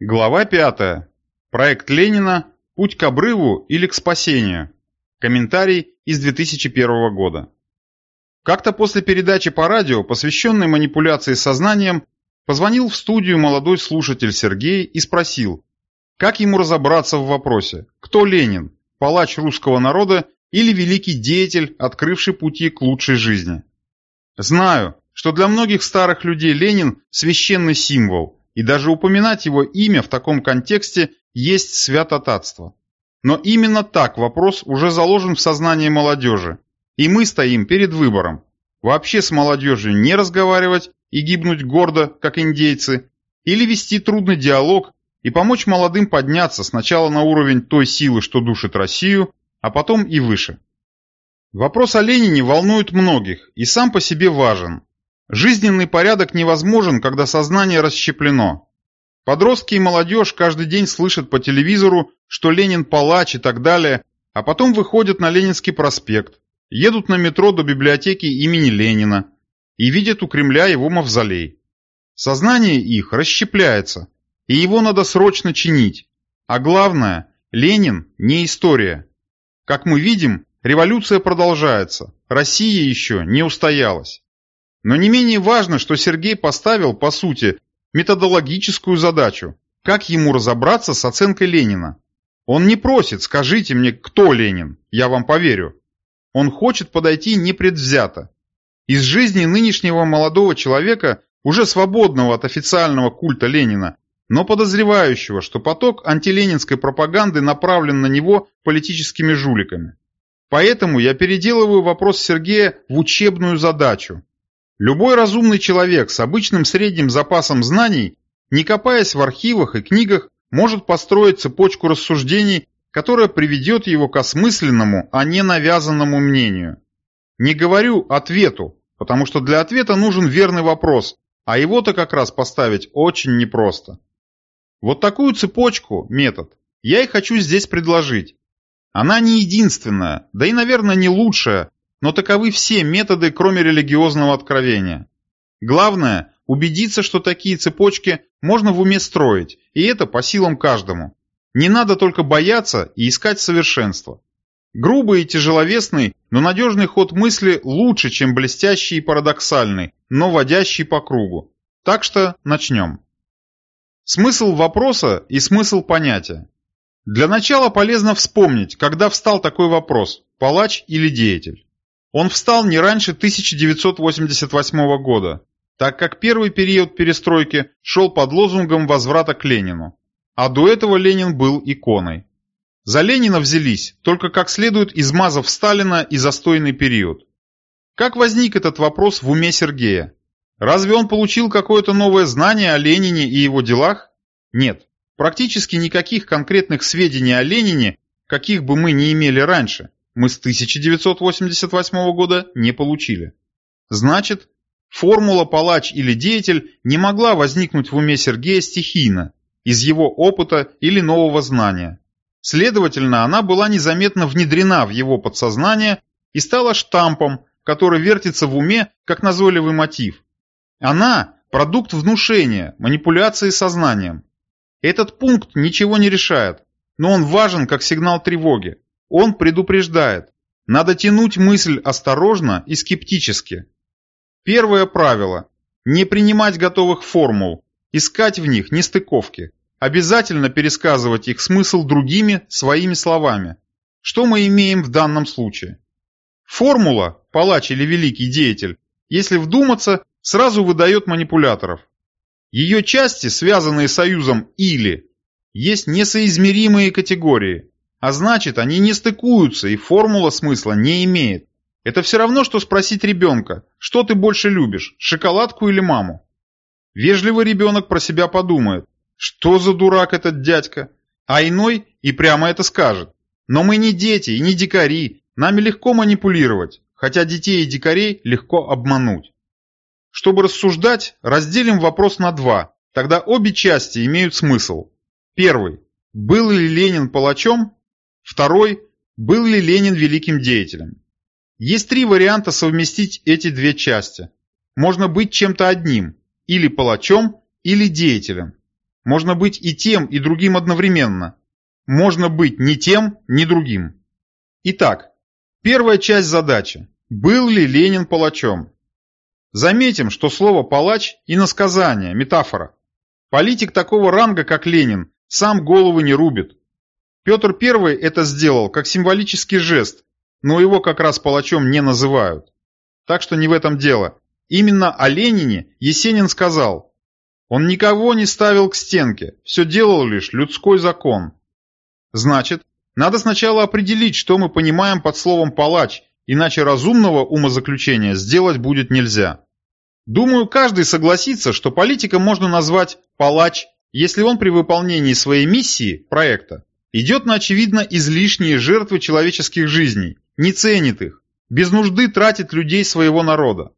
Глава 5. Проект Ленина «Путь к обрыву или к спасению». Комментарий из 2001 года. Как-то после передачи по радио, посвященной манипуляции сознанием, позвонил в студию молодой слушатель Сергей и спросил, как ему разобраться в вопросе, кто Ленин, палач русского народа или великий деятель, открывший пути к лучшей жизни. Знаю, что для многих старых людей Ленин – священный символ – и даже упоминать его имя в таком контексте есть святотатство. Но именно так вопрос уже заложен в сознании молодежи, и мы стоим перед выбором. Вообще с молодежью не разговаривать и гибнуть гордо, как индейцы, или вести трудный диалог и помочь молодым подняться сначала на уровень той силы, что душит Россию, а потом и выше. Вопрос о Ленине волнует многих и сам по себе важен, Жизненный порядок невозможен, когда сознание расщеплено. Подростки и молодежь каждый день слышат по телевизору, что Ленин палач и так далее, а потом выходят на Ленинский проспект, едут на метро до библиотеки имени Ленина и видят у Кремля его мавзолей. Сознание их расщепляется, и его надо срочно чинить. А главное, Ленин не история. Как мы видим, революция продолжается, Россия еще не устоялась. Но не менее важно, что Сергей поставил, по сути, методологическую задачу. Как ему разобраться с оценкой Ленина? Он не просит «скажите мне, кто Ленин, я вам поверю». Он хочет подойти непредвзято. Из жизни нынешнего молодого человека, уже свободного от официального культа Ленина, но подозревающего, что поток антиленинской пропаганды направлен на него политическими жуликами. Поэтому я переделываю вопрос Сергея в учебную задачу, Любой разумный человек с обычным средним запасом знаний, не копаясь в архивах и книгах, может построить цепочку рассуждений, которая приведет его к осмысленному, а не навязанному мнению. Не говорю ответу, потому что для ответа нужен верный вопрос, а его-то как раз поставить очень непросто. Вот такую цепочку, метод, я и хочу здесь предложить. Она не единственная, да и, наверное, не лучшая, но таковы все методы, кроме религиозного откровения. Главное – убедиться, что такие цепочки можно в уме строить, и это по силам каждому. Не надо только бояться и искать совершенство. Грубый и тяжеловесный, но надежный ход мысли лучше, чем блестящий и парадоксальный, но водящий по кругу. Так что начнем. Смысл вопроса и смысл понятия. Для начала полезно вспомнить, когда встал такой вопрос – палач или деятель. Он встал не раньше 1988 года, так как первый период перестройки шел под лозунгом возврата к Ленину. А до этого Ленин был иконой. За Ленина взялись, только как следует измазав Сталина и застойный период. Как возник этот вопрос в уме Сергея? Разве он получил какое-то новое знание о Ленине и его делах? Нет, практически никаких конкретных сведений о Ленине, каких бы мы ни имели раньше, мы с 1988 года не получили. Значит, формула «палач» или «деятель» не могла возникнуть в уме Сергея стихийно, из его опыта или нового знания. Следовательно, она была незаметно внедрена в его подсознание и стала штампом, который вертится в уме как назойливый мотив. Она – продукт внушения, манипуляции сознанием. Этот пункт ничего не решает, но он важен как сигнал тревоги. Он предупреждает, надо тянуть мысль осторожно и скептически. Первое правило – не принимать готовых формул, искать в них нестыковки, обязательно пересказывать их смысл другими своими словами. Что мы имеем в данном случае? Формула, палач или великий деятель, если вдуматься, сразу выдает манипуляторов. Ее части, связанные союзом «или», есть несоизмеримые категории, а значит, они не стыкуются, и формула смысла не имеет. Это все равно, что спросить ребенка, что ты больше любишь, шоколадку или маму? Вежливый ребенок про себя подумает, что за дурак этот дядька? А иной и прямо это скажет. Но мы не дети и не дикари, нами легко манипулировать, хотя детей и дикарей легко обмануть. Чтобы рассуждать, разделим вопрос на два, тогда обе части имеют смысл. Первый. Был ли Ленин палачом Второй – был ли Ленин великим деятелем? Есть три варианта совместить эти две части. Можно быть чем-то одним, или палачом, или деятелем. можно быть и тем, и другим одновременно. Можно быть ни тем, ни другим. Итак, первая часть задачи. Был ли Ленин палачом? Заметим, что слово «палач» – иносказание, метафора. Политик такого ранга, как Ленин, сам головы не рубит. Петр I это сделал как символический жест, но его как раз палачом не называют. Так что не в этом дело. Именно о Ленине Есенин сказал. Он никого не ставил к стенке, все делал лишь людской закон. Значит, надо сначала определить, что мы понимаем под словом «палач», иначе разумного умозаключения сделать будет нельзя. Думаю, каждый согласится, что политика можно назвать «палач», если он при выполнении своей миссии, проекта, идет на очевидно излишние жертвы человеческих жизней, не ценит их, без нужды тратит людей своего народа.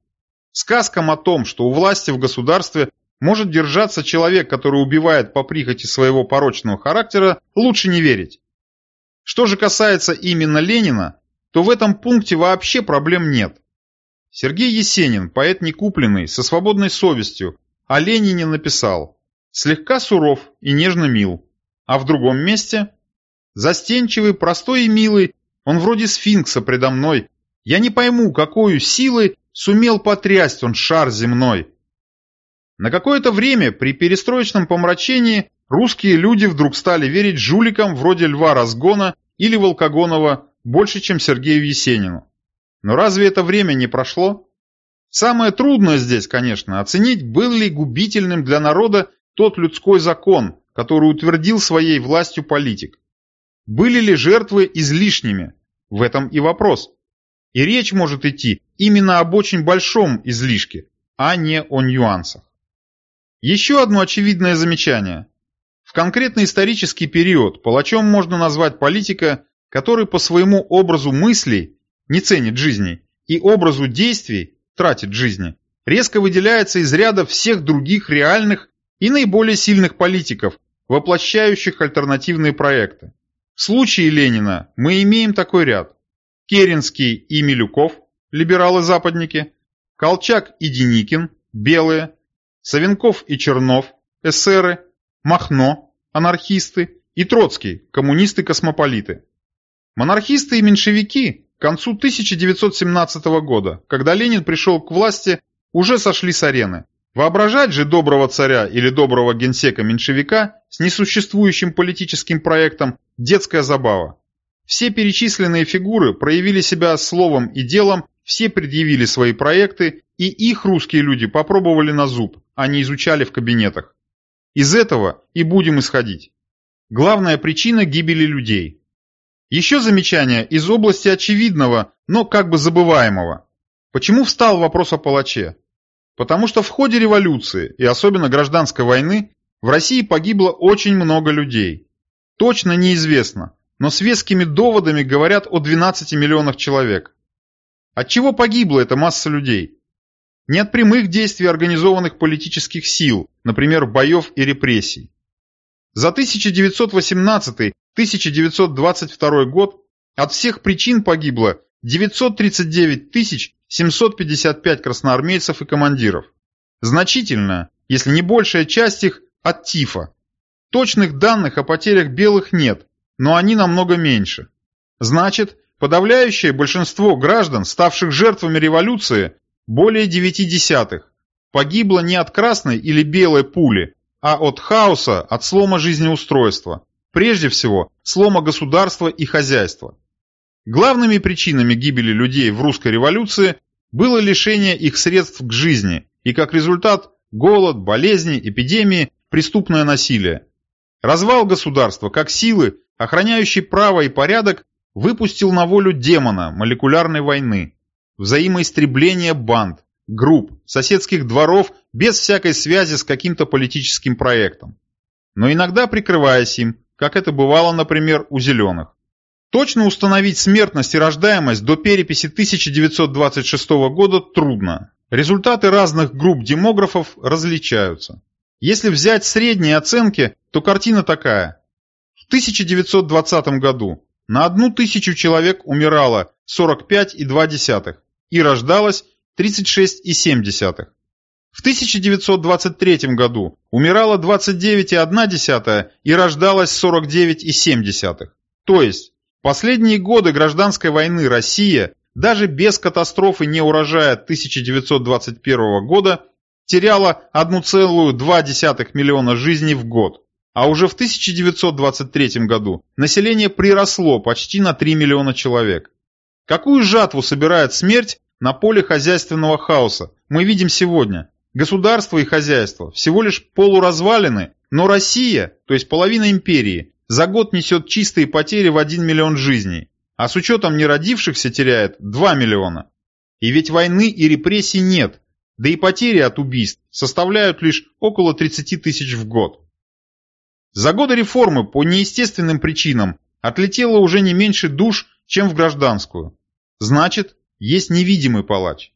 Сказкам о том, что у власти в государстве может держаться человек, который убивает по прихоти своего порочного характера, лучше не верить. Что же касается именно Ленина, то в этом пункте вообще проблем нет. Сергей Есенин, поэт некупленный, со свободной совестью, о Ленине написал «Слегка суров и нежно мил», а в другом месте «Застенчивый, простой и милый, он вроде сфинкса предо мной, я не пойму, какой силой сумел потрясть он шар земной». На какое-то время при перестроечном помрачении русские люди вдруг стали верить жуликам вроде Льва Разгона или Волкогонова больше, чем Сергею Есенину. Но разве это время не прошло? Самое трудное здесь, конечно, оценить, был ли губительным для народа тот людской закон, который утвердил своей властью политик. Были ли жертвы излишними? В этом и вопрос. И речь может идти именно об очень большом излишке, а не о нюансах. Еще одно очевидное замечание. В конкретный исторический период палачом можно назвать политика, который по своему образу мыслей не ценит жизни, и образу действий тратит жизни, резко выделяется из ряда всех других реальных и наиболее сильных политиков, воплощающих альтернативные проекты. В случае Ленина мы имеем такой ряд. Керенский и Милюков, либералы-западники, Колчак и Деникин, белые, Савенков и Чернов, эсеры, Махно, анархисты и Троцкий, коммунисты-космополиты. Монархисты и меньшевики к концу 1917 года, когда Ленин пришел к власти, уже сошли с арены. Воображать же доброго царя или доброго генсека-меньшевика с несуществующим политическим проектом – детская забава. Все перечисленные фигуры проявили себя словом и делом, все предъявили свои проекты, и их русские люди попробовали на зуб, а не изучали в кабинетах. Из этого и будем исходить. Главная причина гибели людей – еще замечание из области очевидного, но как бы забываемого. Почему встал вопрос о палаче? Потому что в ходе революции, и особенно гражданской войны, в России погибло очень много людей. Точно неизвестно, но с вескими доводами говорят о 12 миллионах человек. От чего погибла эта масса людей? Не от прямых действий организованных политических сил, например, боев и репрессий. За 1918-1922 год от всех причин погибло 939 755 красноармейцев и командиров. Значительно, если не большая часть их, от ТИФа. Точных данных о потерях белых нет, но они намного меньше. Значит, подавляющее большинство граждан, ставших жертвами революции, более 9 десятых, погибло не от красной или белой пули, а от хаоса, от слома жизнеустройства. Прежде всего, слома государства и хозяйства. Главными причинами гибели людей в русской революции было лишение их средств к жизни и, как результат, голод, болезни, эпидемии, преступное насилие. Развал государства как силы, охраняющей право и порядок, выпустил на волю демона молекулярной войны, взаимоистребление банд, групп, соседских дворов без всякой связи с каким-то политическим проектом. Но иногда прикрываясь им, как это бывало, например, у зеленых. Точно установить смертность и рождаемость до переписи 1926 года трудно. Результаты разных групп демографов различаются. Если взять средние оценки, то картина такая. В 1920 году на одну тысячу человек умирало 45,2 и рождалось 36,7. В 1923 году умирало 29,1 и рождалось 49,7. То есть, последние годы гражданской войны Россия, даже без катастрофы неурожая 1921 года, теряла 1,2 миллиона жизней в год. А уже в 1923 году население приросло почти на 3 миллиона человек. Какую жатву собирает смерть на поле хозяйственного хаоса, мы видим сегодня. Государство и хозяйство всего лишь полуразвалины, но Россия, то есть половина империи, за год несет чистые потери в 1 миллион жизней, а с учетом неродившихся теряет 2 миллиона. И ведь войны и репрессий нет, да и потери от убийств составляют лишь около 30 тысяч в год. За годы реформы по неестественным причинам отлетело уже не меньше душ, чем в гражданскую. Значит, есть невидимый палач.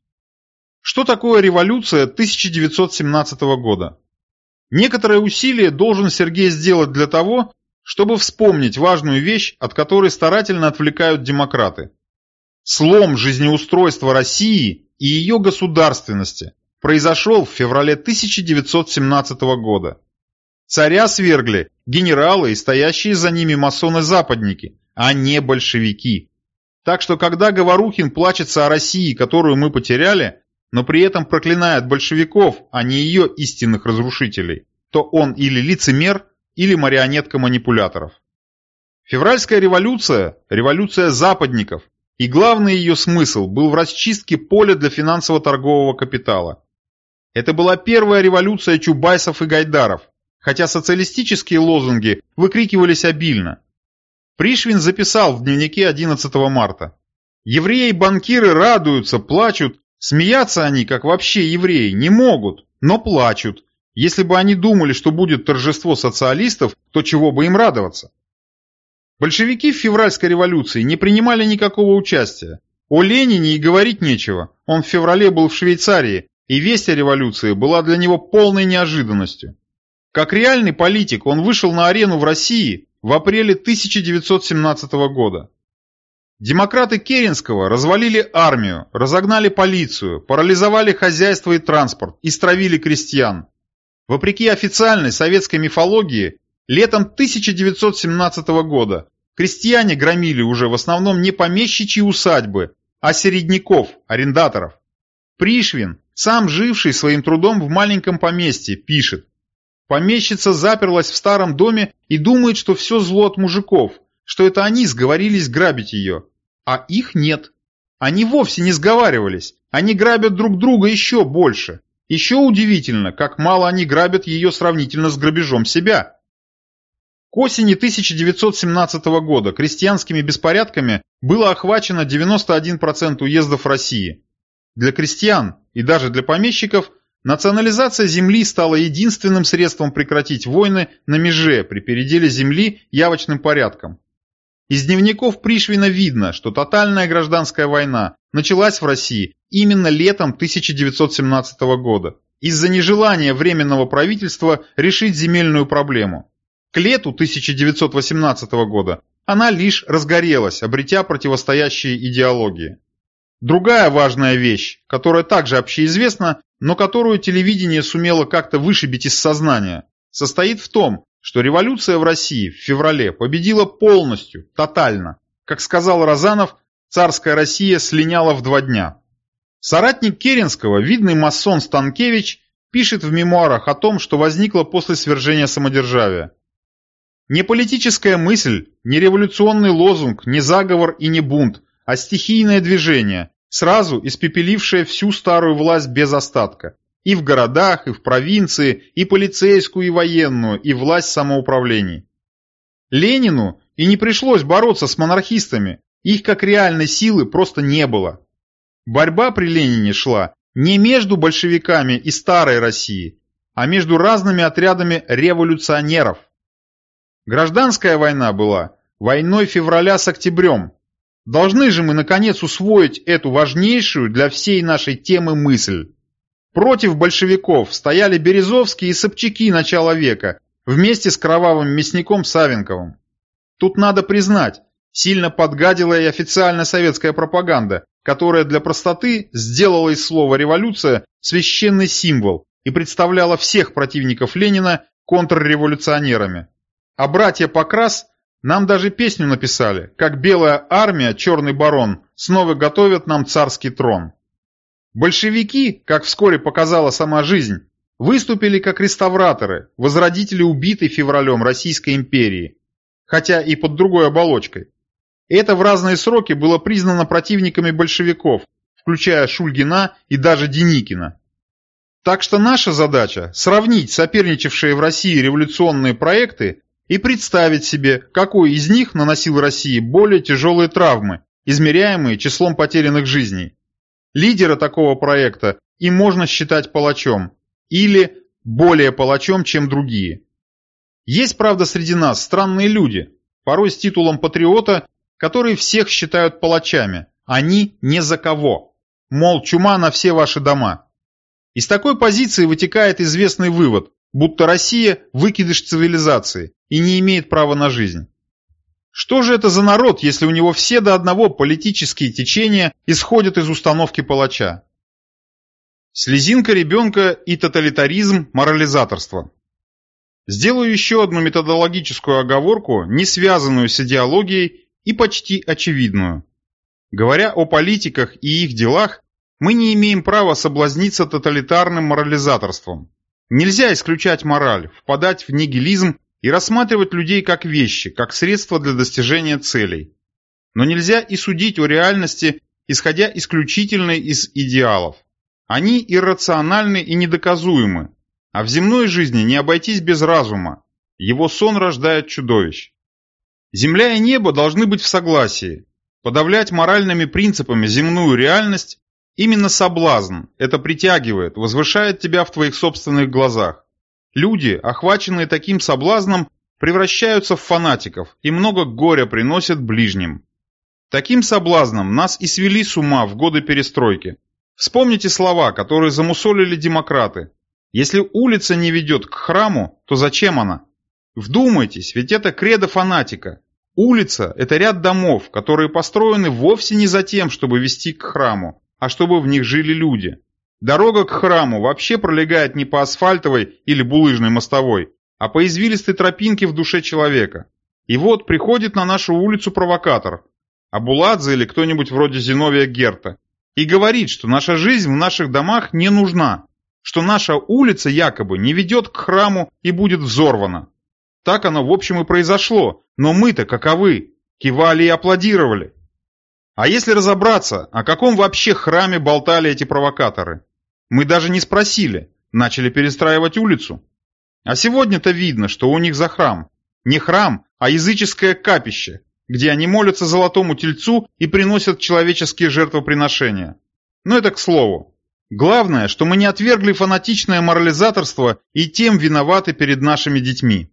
Что такое революция 1917 года? Некоторое усилие должен Сергей сделать для того, чтобы вспомнить важную вещь, от которой старательно отвлекают демократы. Слом жизнеустройства России и ее государственности произошел в феврале 1917 года. Царя свергли генералы и стоящие за ними масоны-западники, а не большевики. Так что когда Говорухин плачется о России, которую мы потеряли, но при этом проклинает большевиков, а не ее истинных разрушителей, то он или лицемер, или марионетка манипуляторов. Февральская революция – революция западников, и главный ее смысл был в расчистке поля для финансово-торгового капитала. Это была первая революция Чубайсов и Гайдаров, хотя социалистические лозунги выкрикивались обильно. Пришвин записал в дневнике 11 марта. «Евреи-банкиры радуются, плачут Смеяться они, как вообще евреи, не могут, но плачут. Если бы они думали, что будет торжество социалистов, то чего бы им радоваться? Большевики в февральской революции не принимали никакого участия. О Ленине и говорить нечего. Он в феврале был в Швейцарии, и весть о революции была для него полной неожиданностью. Как реальный политик он вышел на арену в России в апреле 1917 года. Демократы Керенского развалили армию, разогнали полицию, парализовали хозяйство и транспорт, истравили крестьян. Вопреки официальной советской мифологии, летом 1917 года крестьяне громили уже в основном не помещичьи усадьбы, а середняков, арендаторов. Пришвин, сам живший своим трудом в маленьком поместье, пишет. Помещица заперлась в старом доме и думает, что все зло от мужиков, что это они сговорились грабить ее. А их нет. Они вовсе не сговаривались. Они грабят друг друга еще больше. Еще удивительно, как мало они грабят ее сравнительно с грабежом себя. К осени 1917 года крестьянскими беспорядками было охвачено 91% уездов России. Для крестьян и даже для помещиков национализация земли стала единственным средством прекратить войны на меже при переделе земли явочным порядком. Из дневников Пришвина видно, что тотальная гражданская война началась в России именно летом 1917 года из-за нежелания Временного правительства решить земельную проблему. К лету 1918 года она лишь разгорелась, обретя противостоящие идеологии. Другая важная вещь, которая также общеизвестна, но которую телевидение сумело как-то вышибить из сознания, состоит в том, что революция в России в феврале победила полностью, тотально. Как сказал Розанов, царская Россия слиняла в два дня. Соратник Керенского, видный масон Станкевич, пишет в мемуарах о том, что возникло после свержения самодержавия. Не политическая мысль, не революционный лозунг, не заговор и не бунт, а стихийное движение, сразу испепелившее всю старую власть без остатка. И в городах, и в провинции, и полицейскую, и военную, и власть самоуправлений. Ленину и не пришлось бороться с монархистами, их как реальной силы просто не было. Борьба при Ленине шла не между большевиками и старой Россией, а между разными отрядами революционеров. Гражданская война была войной февраля с октябрем. Должны же мы наконец усвоить эту важнейшую для всей нашей темы мысль. Против большевиков стояли Березовские и Собчаки начала века, вместе с кровавым мясником Савенковым. Тут надо признать, Сильно подгадила и официальная советская пропаганда, которая для простоты сделала из слова «революция» священный символ и представляла всех противников Ленина контрреволюционерами. А братья Покрас нам даже песню написали, как белая армия, черный барон, снова готовят нам царский трон. Большевики, как вскоре показала сама жизнь, выступили как реставраторы, возродители убитой февралем Российской империи, хотя и под другой оболочкой. Это в разные сроки было признано противниками большевиков, включая Шульгина и даже Деникина. Так что наша задача – сравнить соперничавшие в России революционные проекты и представить себе, какой из них наносил России более тяжелые травмы, измеряемые числом потерянных жизней. Лидера такого проекта и можно считать палачом, или более палачом, чем другие. Есть, правда, среди нас странные люди, порой с титулом патриота, которые всех считают палачами, они не за кого. Мол, чума на все ваши дома. Из такой позиции вытекает известный вывод, будто Россия – выкидыш цивилизации и не имеет права на жизнь. Что же это за народ, если у него все до одного политические течения исходят из установки палача? Слезинка ребенка и тоталитаризм морализаторства. Сделаю еще одну методологическую оговорку, не связанную с идеологией и почти очевидную. Говоря о политиках и их делах, мы не имеем права соблазниться тоталитарным морализаторством. Нельзя исключать мораль, впадать в нигилизм и рассматривать людей как вещи, как средства для достижения целей. Но нельзя и судить о реальности, исходя исключительно из идеалов. Они иррациональны и недоказуемы, а в земной жизни не обойтись без разума. Его сон рождает чудовищ. Земля и небо должны быть в согласии. Подавлять моральными принципами земную реальность – именно соблазн, это притягивает, возвышает тебя в твоих собственных глазах. Люди, охваченные таким соблазном, превращаются в фанатиков и много горя приносят ближним. Таким соблазном нас и свели с ума в годы перестройки. Вспомните слова, которые замусолили демократы. Если улица не ведет к храму, то зачем она? Вдумайтесь, ведь это кредо фанатика. Улица – это ряд домов, которые построены вовсе не за тем, чтобы вести к храму, а чтобы в них жили люди. Дорога к храму вообще пролегает не по асфальтовой или булыжной мостовой, а по извилистой тропинке в душе человека. И вот приходит на нашу улицу провокатор, Абуладзе или кто-нибудь вроде Зиновия Герта, и говорит, что наша жизнь в наших домах не нужна, что наша улица якобы не ведет к храму и будет взорвана. Так оно в общем и произошло, но мы-то каковы? Кивали и аплодировали. А если разобраться, о каком вообще храме болтали эти провокаторы? Мы даже не спросили, начали перестраивать улицу. А сегодня-то видно, что у них за храм. Не храм, а языческое капище, где они молятся золотому тельцу и приносят человеческие жертвоприношения. Но это к слову. Главное, что мы не отвергли фанатичное морализаторство и тем виноваты перед нашими детьми.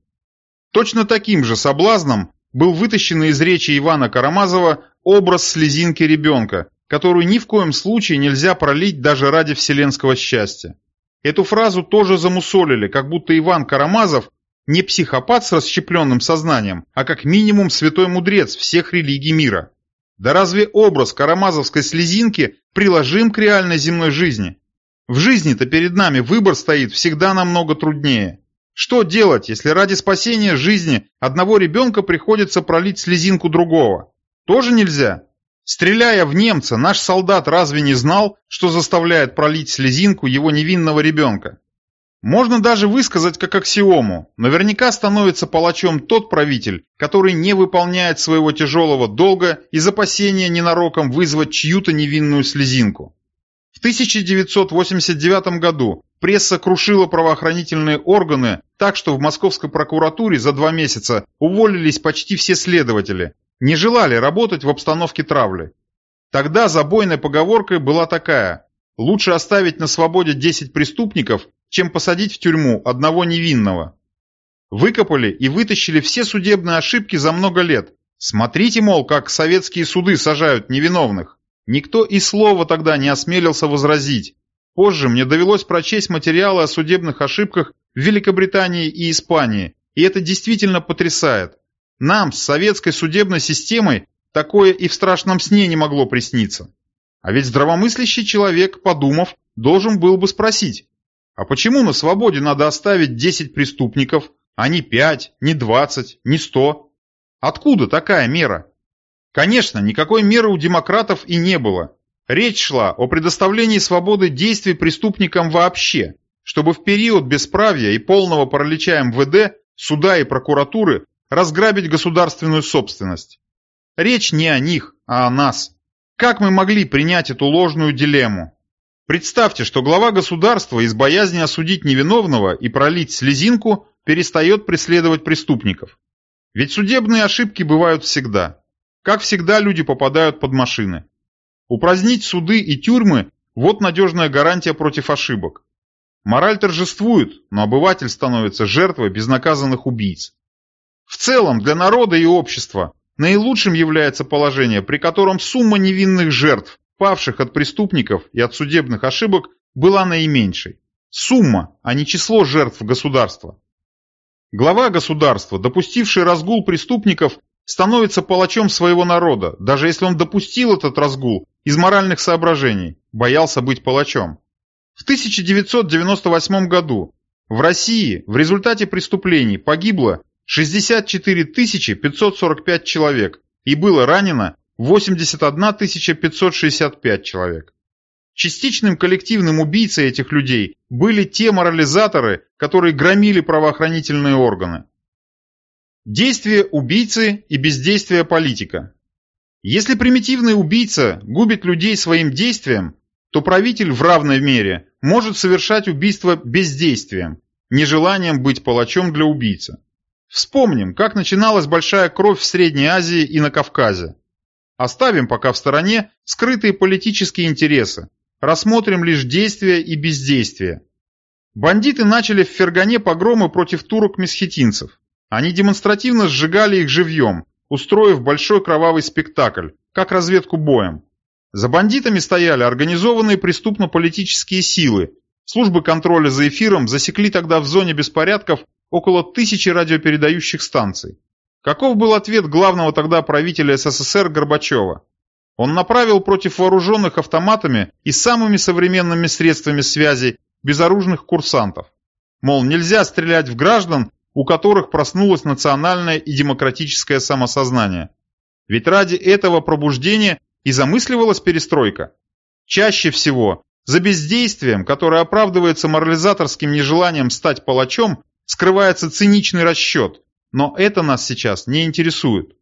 Точно таким же соблазном был вытащен из речи Ивана Карамазова образ слезинки ребенка, которую ни в коем случае нельзя пролить даже ради вселенского счастья. Эту фразу тоже замусолили, как будто Иван Карамазов не психопат с расщепленным сознанием, а как минимум святой мудрец всех религий мира. Да разве образ карамазовской слезинки приложим к реальной земной жизни? В жизни-то перед нами выбор стоит всегда намного труднее. Что делать, если ради спасения жизни одного ребенка приходится пролить слезинку другого? Тоже нельзя? Стреляя в немца, наш солдат разве не знал, что заставляет пролить слезинку его невинного ребенка? Можно даже высказать как аксиому. Наверняка становится палачом тот правитель, который не выполняет своего тяжелого долга из опасения ненароком вызвать чью-то невинную слезинку. В 1989 году пресса крушила правоохранительные органы так, что в московской прокуратуре за два месяца уволились почти все следователи, не желали работать в обстановке травли. Тогда забойной поговоркой была такая «Лучше оставить на свободе 10 преступников, чем посадить в тюрьму одного невинного». Выкопали и вытащили все судебные ошибки за много лет. Смотрите, мол, как советские суды сажают невиновных. Никто и слова тогда не осмелился возразить. Позже мне довелось прочесть материалы о судебных ошибках в Великобритании и Испании, и это действительно потрясает. Нам с советской судебной системой такое и в страшном сне не могло присниться. А ведь здравомыслящий человек, подумав, должен был бы спросить, а почему на свободе надо оставить 10 преступников, а не 5, не 20, не 100? Откуда такая мера? Конечно, никакой меры у демократов и не было. Речь шла о предоставлении свободы действий преступникам вообще, чтобы в период бесправия и полного паралича МВД, суда и прокуратуры разграбить государственную собственность. Речь не о них, а о нас. Как мы могли принять эту ложную дилемму? Представьте, что глава государства из боязни осудить невиновного и пролить слезинку перестает преследовать преступников. Ведь судебные ошибки бывают всегда. Как всегда люди попадают под машины. Упразднить суды и тюрьмы – вот надежная гарантия против ошибок. Мораль торжествует, но обыватель становится жертвой безнаказанных убийц. В целом, для народа и общества наилучшим является положение, при котором сумма невинных жертв, павших от преступников и от судебных ошибок, была наименьшей. Сумма, а не число жертв государства. Глава государства, допустивший разгул преступников, становится палачом своего народа, даже если он допустил этот разгул из моральных соображений, боялся быть палачом. В 1998 году в России в результате преступлений погибло 64 545 человек и было ранено 81 565 человек. Частичным коллективным убийцей этих людей были те морализаторы, которые громили правоохранительные органы. Действие убийцы и бездействие политика. Если примитивный убийца губит людей своим действием, то правитель в равной мере может совершать убийство бездействием, нежеланием быть палачом для убийцы. Вспомним, как начиналась большая кровь в Средней Азии и на Кавказе. Оставим пока в стороне скрытые политические интересы, рассмотрим лишь действия и бездействия. Бандиты начали в Фергане погромы против турок-месхетинцев. Они демонстративно сжигали их живьем, устроив большой кровавый спектакль, как разведку боем. За бандитами стояли организованные преступно-политические силы. Службы контроля за эфиром засекли тогда в зоне беспорядков около тысячи радиопередающих станций. Каков был ответ главного тогда правителя СССР Горбачева? Он направил против вооруженных автоматами и самыми современными средствами связи безоружных курсантов. Мол, нельзя стрелять в граждан, у которых проснулось национальное и демократическое самосознание. Ведь ради этого пробуждения и замысливалась перестройка. Чаще всего за бездействием, которое оправдывается морализаторским нежеланием стать палачом, скрывается циничный расчет, но это нас сейчас не интересует.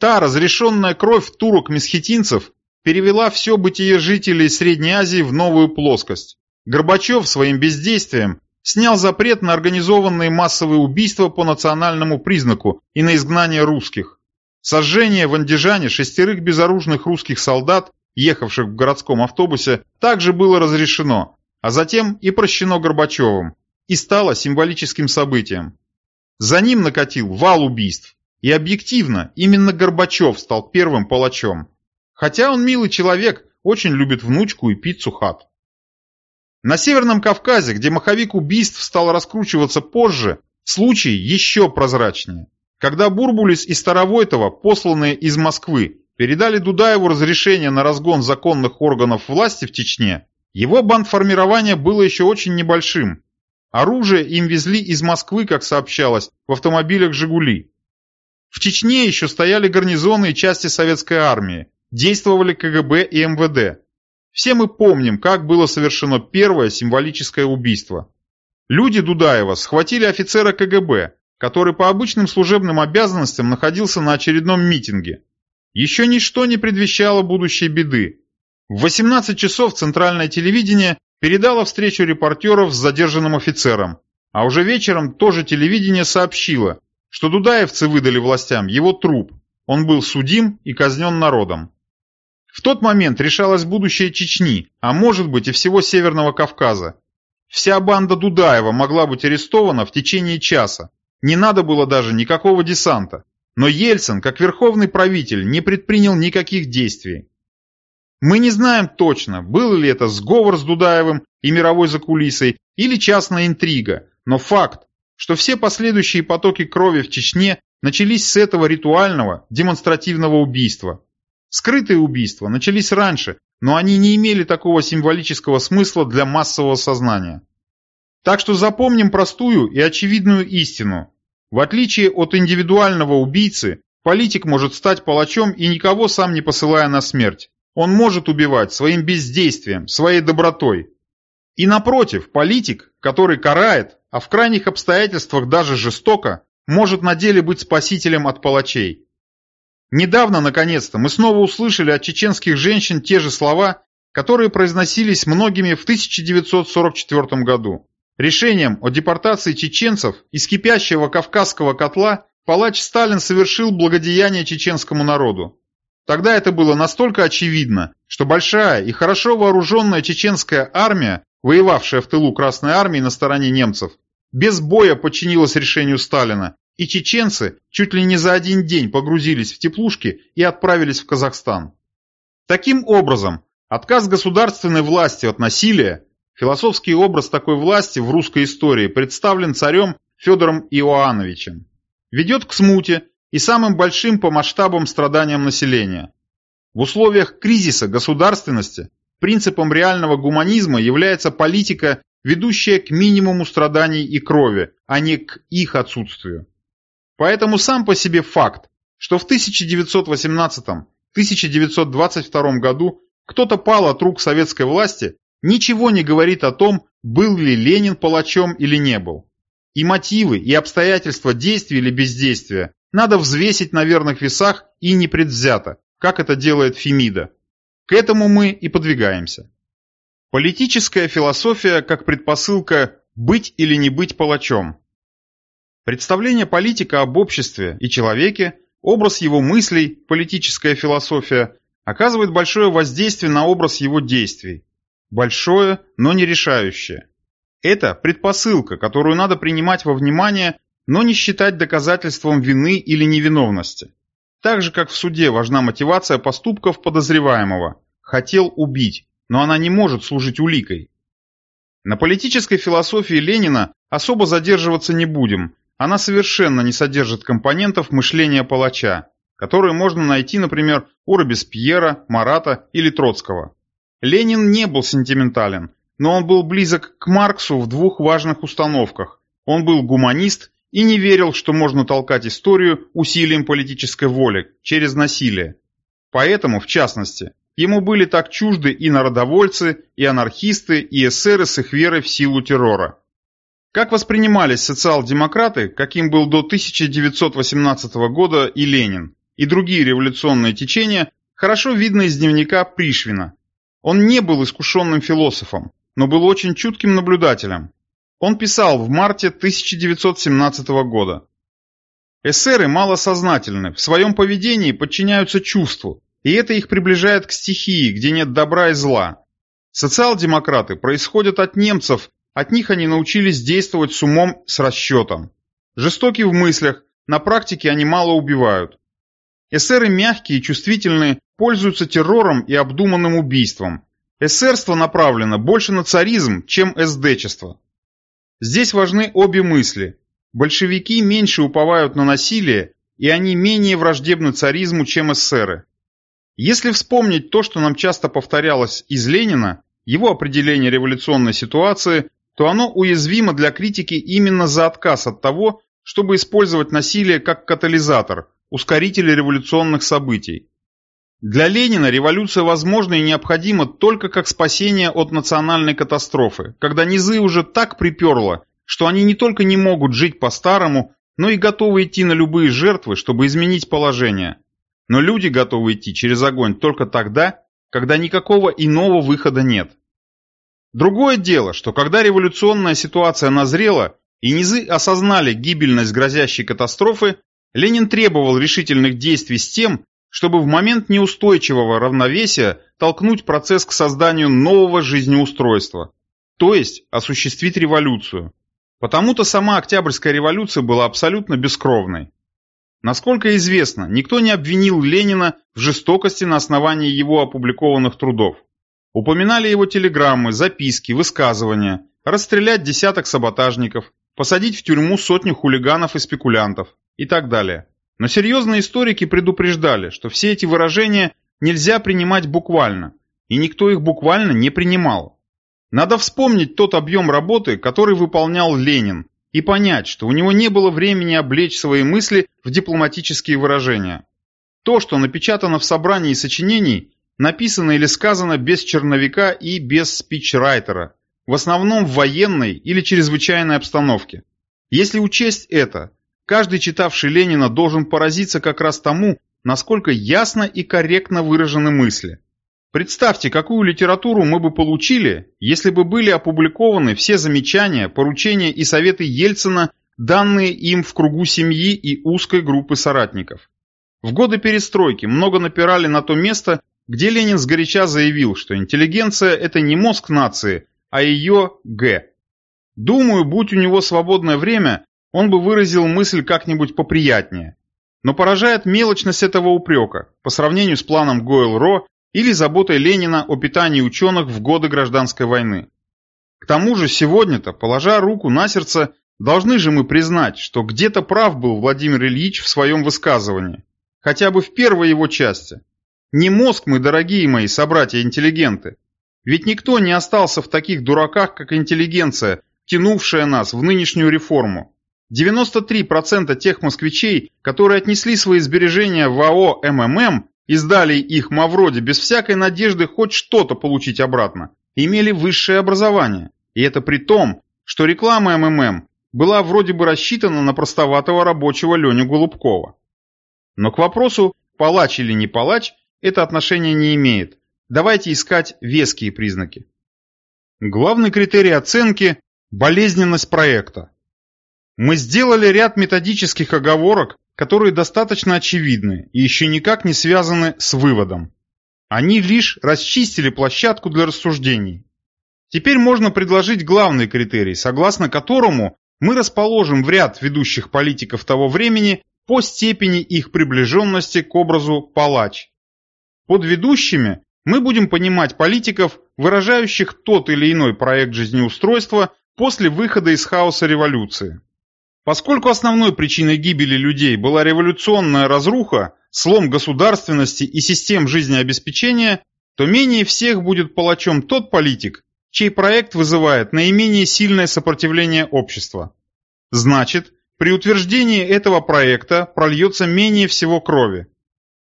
Та разрешенная кровь турок-месхетинцев перевела все бытие жителей Средней Азии в новую плоскость. Горбачев своим бездействием снял запрет на организованные массовые убийства по национальному признаку и на изгнание русских. Сожжение в Андижане шестерых безоружных русских солдат, ехавших в городском автобусе, также было разрешено, а затем и прощено Горбачевым, и стало символическим событием. За ним накатил вал убийств, и объективно, именно Горбачев стал первым палачом. Хотя он милый человек, очень любит внучку и пиццу хат. На Северном Кавказе, где маховик убийств стал раскручиваться позже, случай еще прозрачнее. Когда Бурбулис и Старовойтова, посланные из Москвы, передали Дудаеву разрешение на разгон законных органов власти в Чечне, его бандформирование было еще очень небольшим. Оружие им везли из Москвы, как сообщалось, в автомобилях «Жигули». В Чечне еще стояли гарнизоны и части советской армии, действовали КГБ и МВД. Все мы помним, как было совершено первое символическое убийство. Люди Дудаева схватили офицера КГБ, который по обычным служебным обязанностям находился на очередном митинге. Еще ничто не предвещало будущей беды. В 18 часов центральное телевидение передало встречу репортеров с задержанным офицером, а уже вечером тоже телевидение сообщило, что дудаевцы выдали властям его труп. Он был судим и казнен народом. В тот момент решалось будущее Чечни, а может быть и всего Северного Кавказа. Вся банда Дудаева могла быть арестована в течение часа. Не надо было даже никакого десанта. Но Ельцин, как верховный правитель, не предпринял никаких действий. Мы не знаем точно, был ли это сговор с Дудаевым и мировой закулисой или частная интрига, но факт, что все последующие потоки крови в Чечне начались с этого ритуального, демонстративного убийства. Скрытые убийства начались раньше, но они не имели такого символического смысла для массового сознания. Так что запомним простую и очевидную истину. В отличие от индивидуального убийцы, политик может стать палачом и никого сам не посылая на смерть. Он может убивать своим бездействием, своей добротой. И напротив, политик, который карает, а в крайних обстоятельствах даже жестоко, может на деле быть спасителем от палачей. Недавно, наконец-то, мы снова услышали от чеченских женщин те же слова, которые произносились многими в 1944 году. Решением о депортации чеченцев из кипящего кавказского котла палач Сталин совершил благодеяние чеченскому народу. Тогда это было настолько очевидно, что большая и хорошо вооруженная чеченская армия, воевавшая в тылу Красной Армии на стороне немцев, без боя подчинилась решению Сталина, и чеченцы чуть ли не за один день погрузились в теплушки и отправились в Казахстан. Таким образом, отказ государственной власти от насилия, философский образ такой власти в русской истории представлен царем Федором Иоанновичем, ведет к смуте и самым большим по масштабам страданиям населения. В условиях кризиса государственности принципом реального гуманизма является политика, ведущая к минимуму страданий и крови, а не к их отсутствию. Поэтому сам по себе факт, что в 1918-1922 году кто-то пал от рук советской власти, ничего не говорит о том, был ли Ленин палачом или не был. И мотивы, и обстоятельства действия или бездействия надо взвесить на верных весах и непредвзято, как это делает Фемида. К этому мы и подвигаемся. Политическая философия как предпосылка «быть или не быть палачом». Представление политика об обществе и человеке, образ его мыслей, политическая философия, оказывает большое воздействие на образ его действий. Большое, но не решающее. Это предпосылка, которую надо принимать во внимание но не считать доказательством вины или невиновности. Так же, как в суде важна мотивация поступков подозреваемого. Хотел убить, но она не может служить уликой. На политической философии Ленина особо задерживаться не будем. Она совершенно не содержит компонентов мышления палача, которые можно найти, например, у Робеспьера, Марата или Троцкого. Ленин не был сентиментален, но он был близок к Марксу в двух важных установках. Он был гуманист и не верил, что можно толкать историю усилием политической воли, через насилие. Поэтому, в частности, ему были так чужды и народовольцы, и анархисты, и эсеры с их верой в силу террора. Как воспринимались социал-демократы, каким был до 1918 года и Ленин, и другие революционные течения, хорошо видно из дневника Пришвина. Он не был искушенным философом, но был очень чутким наблюдателем, он писал в марте 1917 года. Эсеры малосознательны, в своем поведении подчиняются чувству, и это их приближает к стихии, где нет добра и зла. Социал-демократы происходят от немцев, от них они научились действовать с умом, с расчетом. Жестоки в мыслях, на практике они мало убивают. Эсеры мягкие и чувствительные пользуются террором и обдуманным убийством. Эсерство направлено больше на царизм, чем эсдечество. Здесь важны обе мысли. Большевики меньше уповают на насилие, и они менее враждебны царизму, чем эсеры. Если вспомнить то, что нам часто повторялось из Ленина, его определение революционной ситуации, то оно уязвимо для критики именно за отказ от того, чтобы использовать насилие как катализатор, ускоритель революционных событий. Для Ленина революция возможна и необходима только как спасение от национальной катастрофы, когда низы уже так приперло, что они не только не могут жить по-старому, но и готовы идти на любые жертвы, чтобы изменить положение. Но люди готовы идти через огонь только тогда, когда никакого иного выхода нет. Другое дело, что когда революционная ситуация назрела, и низы осознали гибельность грозящей катастрофы, Ленин требовал решительных действий с тем, чтобы в момент неустойчивого равновесия толкнуть процесс к созданию нового жизнеустройства, то есть осуществить революцию. Потому-то сама Октябрьская революция была абсолютно бескровной. Насколько известно, никто не обвинил Ленина в жестокости на основании его опубликованных трудов. Упоминали его телеграммы, записки, высказывания, расстрелять десяток саботажников, посадить в тюрьму сотню хулиганов и спекулянтов и так далее. Но серьезные историки предупреждали, что все эти выражения нельзя принимать буквально, и никто их буквально не принимал. Надо вспомнить тот объем работы, который выполнял Ленин, и понять, что у него не было времени облечь свои мысли в дипломатические выражения. То, что напечатано в собрании сочинений, написано или сказано без черновика и без спичрайтера, в основном в военной или чрезвычайной обстановке. Если учесть это, каждый читавший Ленина должен поразиться как раз тому, насколько ясно и корректно выражены мысли. Представьте, какую литературу мы бы получили, если бы были опубликованы все замечания, поручения и советы Ельцина, данные им в кругу семьи и узкой группы соратников. В годы перестройки много напирали на то место, где Ленин сгоряча заявил, что интеллигенция – это не мозг нации, а ее «г». Думаю, будь у него свободное время, он бы выразил мысль как-нибудь поприятнее. Но поражает мелочность этого упрека по сравнению с планом Гойл-Ро или заботой Ленина о питании ученых в годы гражданской войны. К тому же сегодня-то, положа руку на сердце, должны же мы признать, что где-то прав был Владимир Ильич в своем высказывании, хотя бы в первой его части. Не мозг мы, дорогие мои собратья-интеллигенты. Ведь никто не остался в таких дураках, как интеллигенция, тянувшая нас в нынешнюю реформу. 93% тех москвичей, которые отнесли свои сбережения в АО МММ, и сдали их Мавроде без всякой надежды хоть что-то получить обратно, имели высшее образование. И это при том, что реклама МММ была вроде бы рассчитана на простоватого рабочего Леню Голубкова. Но к вопросу, палач или не палач, это отношение не имеет. Давайте искать веские признаки. Главный критерий оценки – болезненность проекта. Мы сделали ряд методических оговорок, которые достаточно очевидны и еще никак не связаны с выводом. Они лишь расчистили площадку для рассуждений. Теперь можно предложить главный критерий, согласно которому мы расположим в ряд ведущих политиков того времени по степени их приближенности к образу палач. Под ведущими мы будем понимать политиков, выражающих тот или иной проект жизнеустройства после выхода из хаоса революции. Поскольку основной причиной гибели людей была революционная разруха, слом государственности и систем жизнеобеспечения, то менее всех будет палачом тот политик, чей проект вызывает наименее сильное сопротивление общества. Значит, при утверждении этого проекта прольется менее всего крови.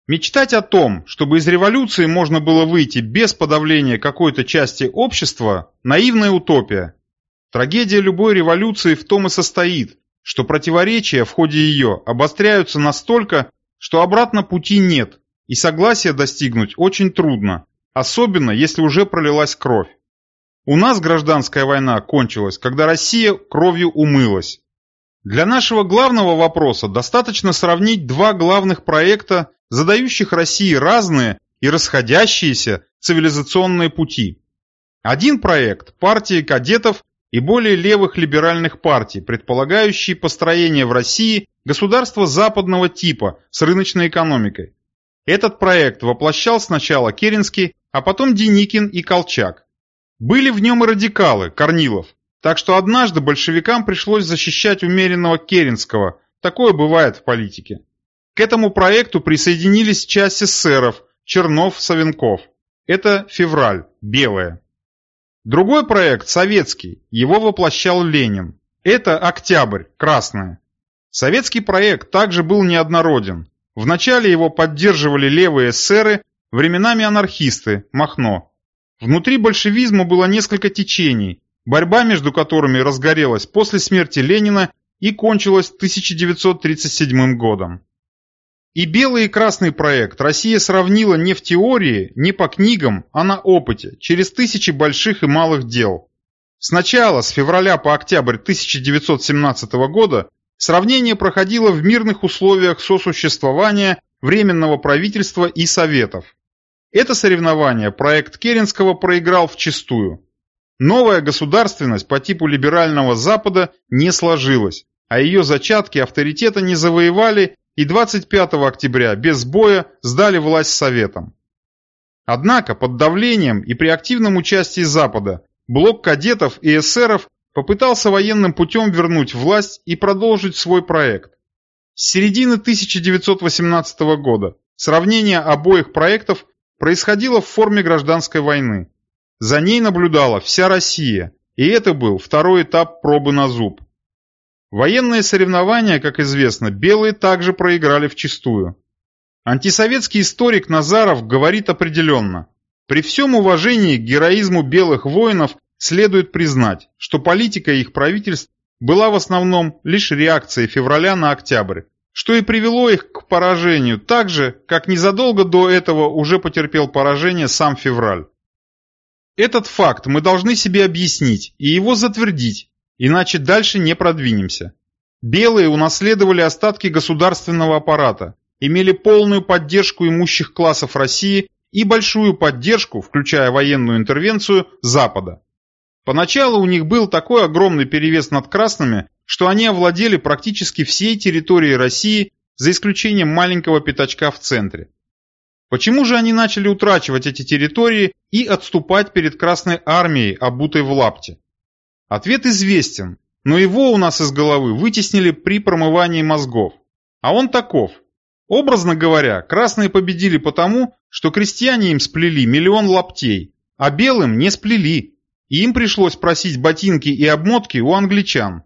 Мечтать о том, чтобы из революции можно было выйти без подавления какой-то части общества – наивная утопия. Трагедия любой революции в том и состоит, что противоречия в ходе ее обостряются настолько, что обратно пути нет, и согласия достигнуть очень трудно, особенно если уже пролилась кровь. У нас гражданская война кончилась, когда Россия кровью умылась. Для нашего главного вопроса достаточно сравнить два главных проекта, задающих России разные и расходящиеся цивилизационные пути. Один проект – партии кадетов и более левых либеральных партий, предполагающие построение в России государства западного типа с рыночной экономикой. Этот проект воплощал сначала Керенский, а потом Деникин и Колчак. Были в нем и радикалы, Корнилов, так что однажды большевикам пришлось защищать умеренного Керенского, такое бывает в политике. К этому проекту присоединились часть эсеров, Чернов, Савенков. Это февраль, белое. Другой проект, советский, его воплощал Ленин. Это «Октябрь», красное. Советский проект также был неоднороден. Вначале его поддерживали левые эсеры, временами анархисты, Махно. Внутри большевизма было несколько течений, борьба между которыми разгорелась после смерти Ленина и кончилась 1937 годом. И белый и красный проект Россия сравнила не в теории, не по книгам, а на опыте, через тысячи больших и малых дел. Сначала, с февраля по октябрь 1917 года, сравнение проходило в мирных условиях сосуществования Временного правительства и Советов. Это соревнование проект Керенского проиграл вчистую. Новая государственность по типу либерального Запада не сложилась, а ее зачатки авторитета не завоевали и 25 октября без боя сдали власть Советам. Однако под давлением и при активном участии Запада блок кадетов и эсеров попытался военным путем вернуть власть и продолжить свой проект. С середины 1918 года сравнение обоих проектов происходило в форме гражданской войны. За ней наблюдала вся Россия, и это был второй этап пробы на зуб. Военные соревнования, как известно, белые также проиграли вчистую. Антисоветский историк Назаров говорит определенно, при всем уважении к героизму белых воинов следует признать, что политика их правительств была в основном лишь реакцией февраля на октябрь, что и привело их к поражению, так же, как незадолго до этого уже потерпел поражение сам февраль. Этот факт мы должны себе объяснить и его затвердить, иначе дальше не продвинемся. Белые унаследовали остатки государственного аппарата, имели полную поддержку имущих классов России и большую поддержку, включая военную интервенцию, Запада. Поначалу у них был такой огромный перевес над красными, что они овладели практически всей территорией России, за исключением маленького пятачка в центре. Почему же они начали утрачивать эти территории и отступать перед Красной Армией, обутой в лапте? Ответ известен, но его у нас из головы вытеснили при промывании мозгов. А он таков. Образно говоря, красные победили потому, что крестьяне им сплели миллион лаптей, а белым не сплели, и им пришлось просить ботинки и обмотки у англичан.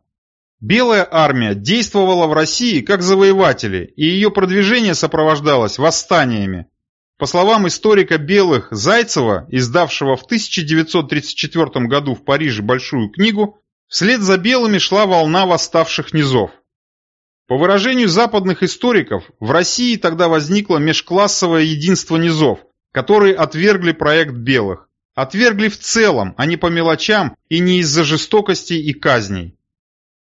Белая армия действовала в России как завоеватели, и ее продвижение сопровождалось восстаниями. По словам историка белых Зайцева, издавшего в 1934 году в Париже большую книгу, вслед за белыми шла волна восставших низов. По выражению западных историков, в России тогда возникло межклассовое единство низов, которые отвергли проект белых. Отвергли в целом, а не по мелочам и не из-за жестокости и казней.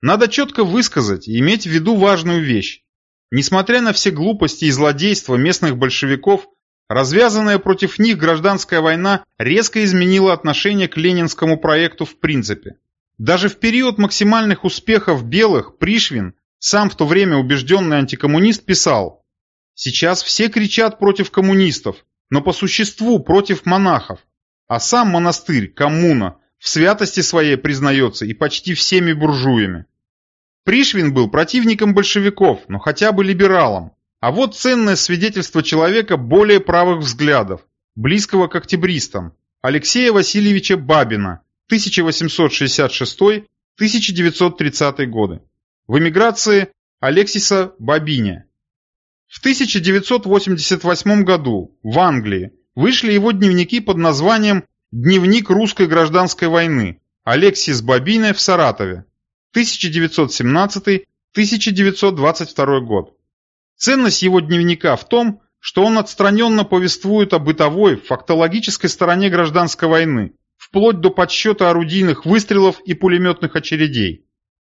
Надо четко высказать и иметь в виду важную вещь. Несмотря на все глупости и злодейства местных большевиков, развязанная против них гражданская война резко изменила отношение к ленинскому проекту в принципе. Даже в период максимальных успехов белых Пришвин, сам в то время убежденный антикоммунист, писал «Сейчас все кричат против коммунистов, но по существу против монахов. А сам монастырь, коммуна, в святости своей признается и почти всеми буржуями. Пришвин был противником большевиков, но хотя бы либералом. А вот ценное свидетельство человека более правых взглядов, близкого к октябристам, Алексея Васильевича Бабина, 1866-1930 годы. В эмиграции Алексиса Бабиня. В 1988 году в Англии вышли его дневники под названием «Дневник русской гражданской войны. Алексис Бабине в Саратове. 1917-1922 год». Ценность его дневника в том, что он отстраненно повествует о бытовой, фактологической стороне гражданской войны, вплоть до подсчета орудийных выстрелов и пулеметных очередей.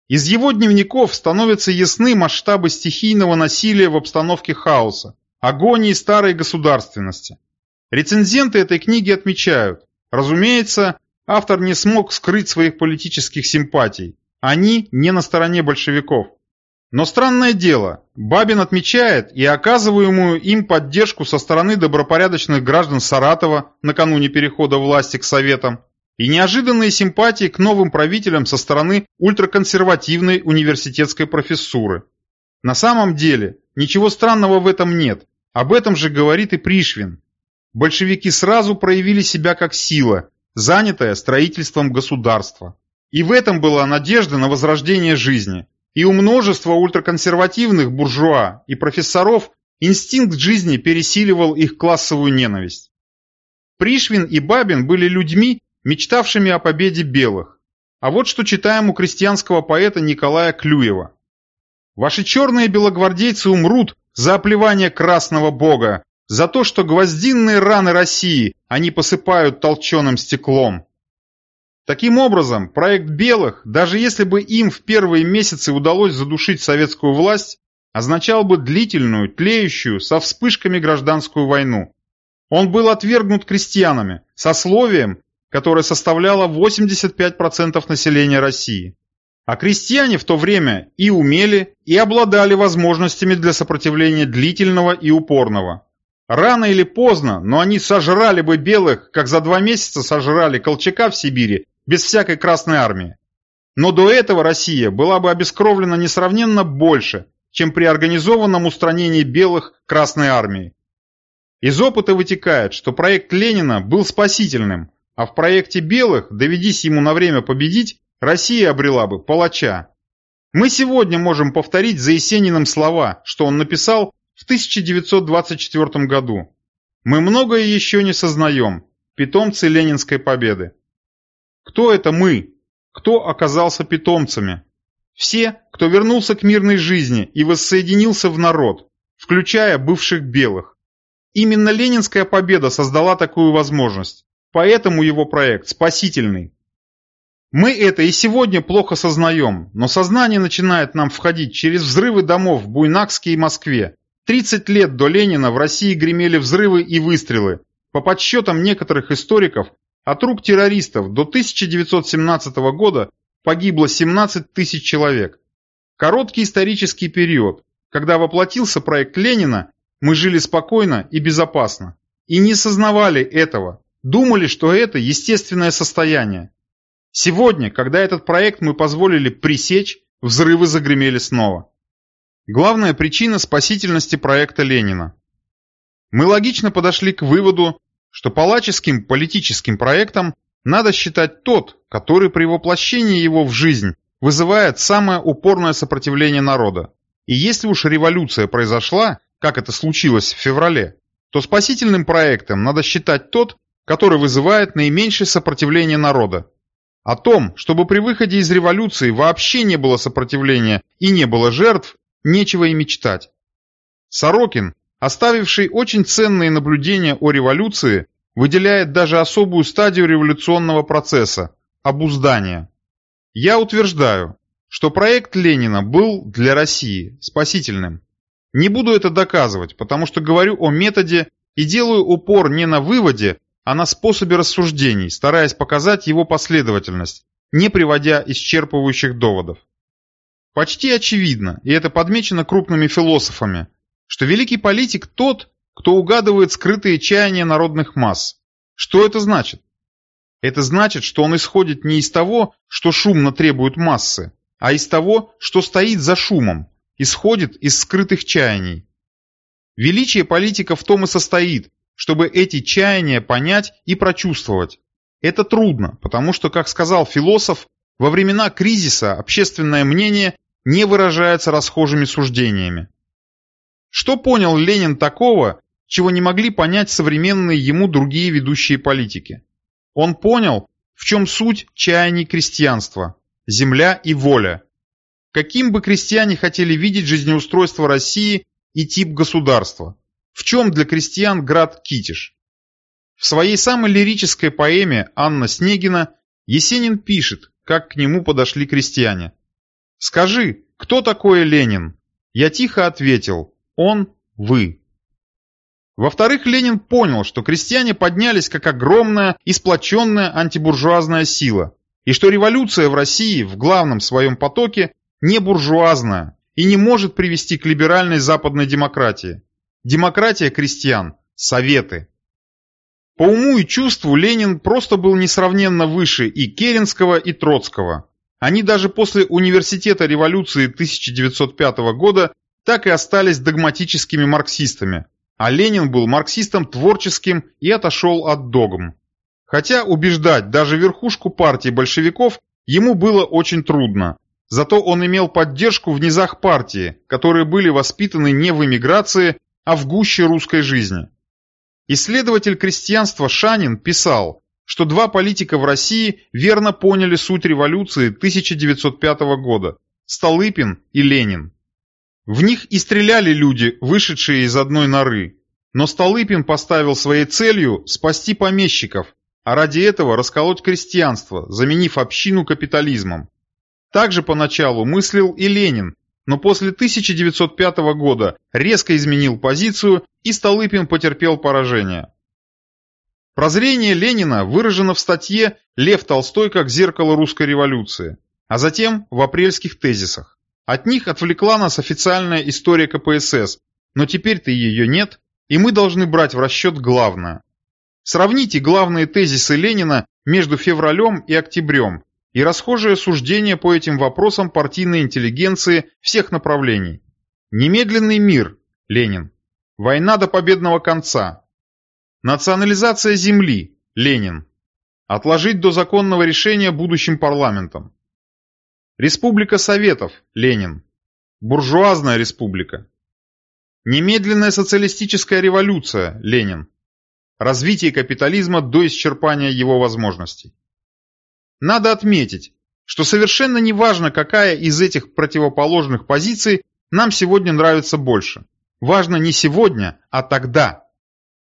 Из его дневников становятся ясны масштабы стихийного насилия в обстановке хаоса, агонии старой государственности. Рецензенты этой книги отмечают, разумеется, автор не смог скрыть своих политических симпатий. Они не на стороне большевиков. Но странное дело, Бабин отмечает и оказываемую им поддержку со стороны добропорядочных граждан Саратова накануне перехода власти к Советам и неожиданные симпатии к новым правителям со стороны ультраконсервативной университетской профессуры. На самом деле, ничего странного в этом нет, об этом же говорит и Пришвин большевики сразу проявили себя как сила, занятая строительством государства. И в этом была надежда на возрождение жизни. И у множества ультраконсервативных буржуа и профессоров инстинкт жизни пересиливал их классовую ненависть. Пришвин и Бабин были людьми, мечтавшими о победе белых. А вот что читаем у крестьянского поэта Николая Клюева. «Ваши черные белогвардейцы умрут за оплевание красного бога, за то, что гвоздинные раны России они посыпают толченым стеклом. Таким образом, проект белых, даже если бы им в первые месяцы удалось задушить советскую власть, означал бы длительную, тлеющую, со вспышками гражданскую войну. Он был отвергнут крестьянами, сословием, которое составляло 85% населения России. А крестьяне в то время и умели, и обладали возможностями для сопротивления длительного и упорного. Рано или поздно, но они сожрали бы белых, как за два месяца сожрали Колчака в Сибири, без всякой Красной Армии. Но до этого Россия была бы обескровлена несравненно больше, чем при организованном устранении белых Красной Армии. Из опыта вытекает, что проект Ленина был спасительным, а в проекте белых, доведись ему на время победить, Россия обрела бы палача. Мы сегодня можем повторить за Есениным слова, что он написал в 1924 году. Мы многое еще не сознаем, питомцы Ленинской победы. Кто это мы? Кто оказался питомцами? Все, кто вернулся к мирной жизни и воссоединился в народ, включая бывших белых. Именно ленинская победа создала такую возможность, поэтому его проект спасительный. Мы это и сегодня плохо сознаем, но сознание начинает нам входить через взрывы домов в Буйнакске и Москве. 30 лет до Ленина в России гремели взрывы и выстрелы. По подсчетам некоторых историков, от рук террористов до 1917 года погибло 17 тысяч человек. Короткий исторический период, когда воплотился проект Ленина, мы жили спокойно и безопасно. И не сознавали этого, думали, что это естественное состояние. Сегодня, когда этот проект мы позволили пресечь, взрывы загремели снова. Главная причина спасительности проекта Ленина. Мы логично подошли к выводу, что палаческим политическим проектом надо считать тот, который при воплощении его в жизнь вызывает самое упорное сопротивление народа. И если уж революция произошла, как это случилось в феврале, то спасительным проектом надо считать тот, который вызывает наименьшее сопротивление народа. О том, чтобы при выходе из революции вообще не было сопротивления и не было жертв, нечего и мечтать. Сорокин, оставивший очень ценные наблюдения о революции, выделяет даже особую стадию революционного процесса – обуздание. Я утверждаю, что проект Ленина был для России спасительным. Не буду это доказывать, потому что говорю о методе и делаю упор не на выводе, а на способе рассуждений, стараясь показать его последовательность, не приводя исчерпывающих доводов. Почти очевидно, и это подмечено крупными философами, что великий политик тот, кто угадывает скрытые чаяния народных масс. Что это значит? Это значит, что он исходит не из того, что шумно требуют массы, а из того, что стоит за шумом, исходит из скрытых чаяний. Величие политика в том и состоит, чтобы эти чаяния понять и прочувствовать. Это трудно, потому что, как сказал философ, во времена кризиса общественное мнение не выражается расхожими суждениями. Что понял Ленин такого, чего не могли понять современные ему другие ведущие политики? Он понял, в чем суть чаяний крестьянства – земля и воля. Каким бы крестьяне хотели видеть жизнеустройство России и тип государства? В чем для крестьян град Китиш? В своей самой лирической поэме «Анна Снегина» Есенин пишет, как к нему подошли крестьяне. «Скажи, кто такой Ленин?» Я тихо ответил «Он, вы». Во-вторых, Ленин понял, что крестьяне поднялись как огромная и сплоченная антибуржуазная сила, и что революция в России в главном своем потоке не буржуазная и не может привести к либеральной западной демократии. Демократия крестьян. Советы. По уму и чувству Ленин просто был несравненно выше и Керенского, и Троцкого. Они даже после университета революции 1905 года так и остались догматическими марксистами, а Ленин был марксистом творческим и отошел от догм. Хотя убеждать даже верхушку партии большевиков ему было очень трудно. Зато он имел поддержку в низах партии, которые были воспитаны не в эмиграции, а в гуще русской жизни. Исследователь крестьянства Шанин писал, что два политика в России верно поняли суть революции 1905 года – Столыпин и Ленин. В них и стреляли люди, вышедшие из одной норы. Но Столыпин поставил своей целью спасти помещиков, а ради этого расколоть крестьянство, заменив общину капитализмом. Также поначалу мыслил и Ленин, но после 1905 года резко изменил позицию и Столыпин потерпел поражение. Прозрение Ленина выражено в статье «Лев Толстой как зеркало русской революции», а затем в апрельских тезисах. От них отвлекла нас официальная история КПСС, но теперь-то ее нет, и мы должны брать в расчет главное. Сравните главные тезисы Ленина между февралем и октябрем и расхожее суждение по этим вопросам партийной интеллигенции всех направлений. Немедленный мир, Ленин. Война до победного конца. Национализация земли, Ленин. Отложить до законного решения будущим парламентом. Республика Советов, Ленин. Буржуазная республика. Немедленная социалистическая революция, Ленин. Развитие капитализма до исчерпания его возможностей. Надо отметить, что совершенно не важно, какая из этих противоположных позиций нам сегодня нравится больше. Важно не сегодня, а тогда.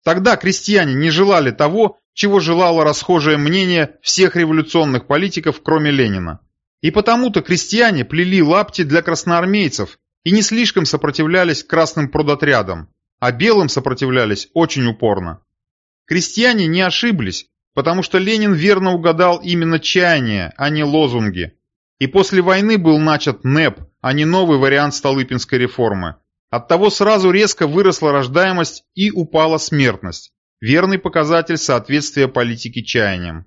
Тогда крестьяне не желали того, чего желало расхожее мнение всех революционных политиков, кроме Ленина. И потому-то крестьяне плели лапти для красноармейцев и не слишком сопротивлялись красным продотрядам, а белым сопротивлялись очень упорно. Крестьяне не ошиблись, потому что Ленин верно угадал именно чаяния, а не лозунги. И после войны был начат НЭП, а не новый вариант Столыпинской реформы. Оттого сразу резко выросла рождаемость и упала смертность. Верный показатель соответствия политики чаяниям.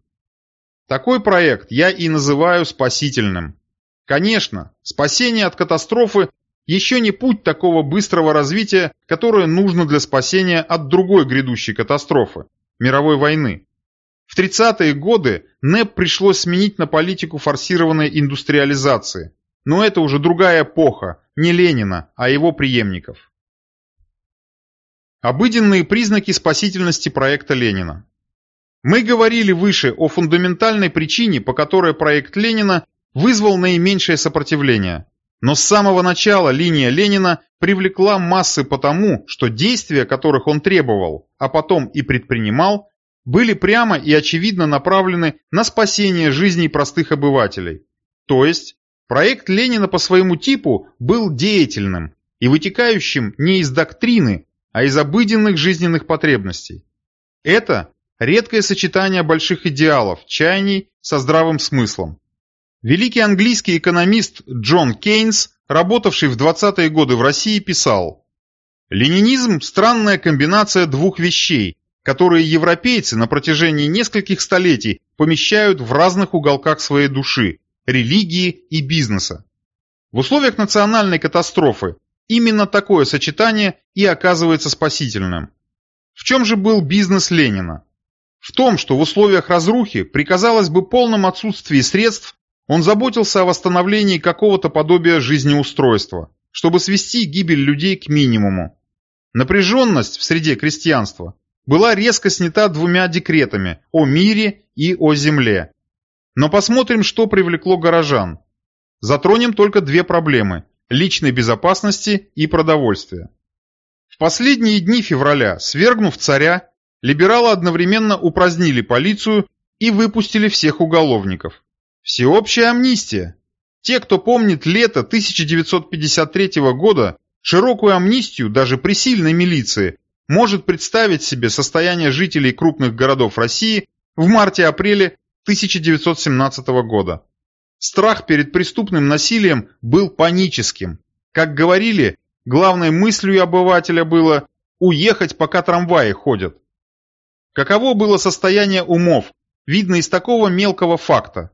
Такой проект я и называю спасительным. Конечно, спасение от катастрофы еще не путь такого быстрого развития, которое нужно для спасения от другой грядущей катастрофы – мировой войны. В 30-е годы НЭП пришлось сменить на политику форсированной индустриализации. Но это уже другая эпоха, не Ленина, а его преемников. Обыденные признаки спасительности проекта Ленина. Мы говорили выше о фундаментальной причине, по которой проект Ленина вызвал наименьшее сопротивление. Но с самого начала линия Ленина привлекла массы потому, что действия, которых он требовал, а потом и предпринимал, были прямо и очевидно направлены на спасение жизней простых обывателей. То есть, проект Ленина по своему типу был деятельным и вытекающим не из доктрины, а из обыденных жизненных потребностей. Это редкое сочетание больших идеалов, чаяний со здравым смыслом. Великий английский экономист Джон Кейнс, работавший в 20-е годы в России, писал «Ленинизм – странная комбинация двух вещей, которые европейцы на протяжении нескольких столетий помещают в разных уголках своей души – религии и бизнеса. В условиях национальной катастрофы именно такое сочетание и оказывается спасительным. В чем же был бизнес Ленина? В том, что в условиях разрухи, при казалось бы полном отсутствии средств, он заботился о восстановлении какого-то подобия жизнеустройства, чтобы свести гибель людей к минимуму. Напряженность в среде крестьянства была резко снята двумя декретами о мире и о земле. Но посмотрим, что привлекло горожан. Затронем только две проблемы – личной безопасности и продовольствия. В последние дни февраля, свергнув царя, либералы одновременно упразднили полицию и выпустили всех уголовников. Всеобщая амнистия. Те, кто помнит лето 1953 года, широкую амнистию даже при сильной милиции может представить себе состояние жителей крупных городов России в марте-апреле 1917 года. Страх перед преступным насилием был паническим. Как говорили, главной мыслью обывателя было «уехать, пока трамваи ходят». Каково было состояние умов, видно из такого мелкого факта.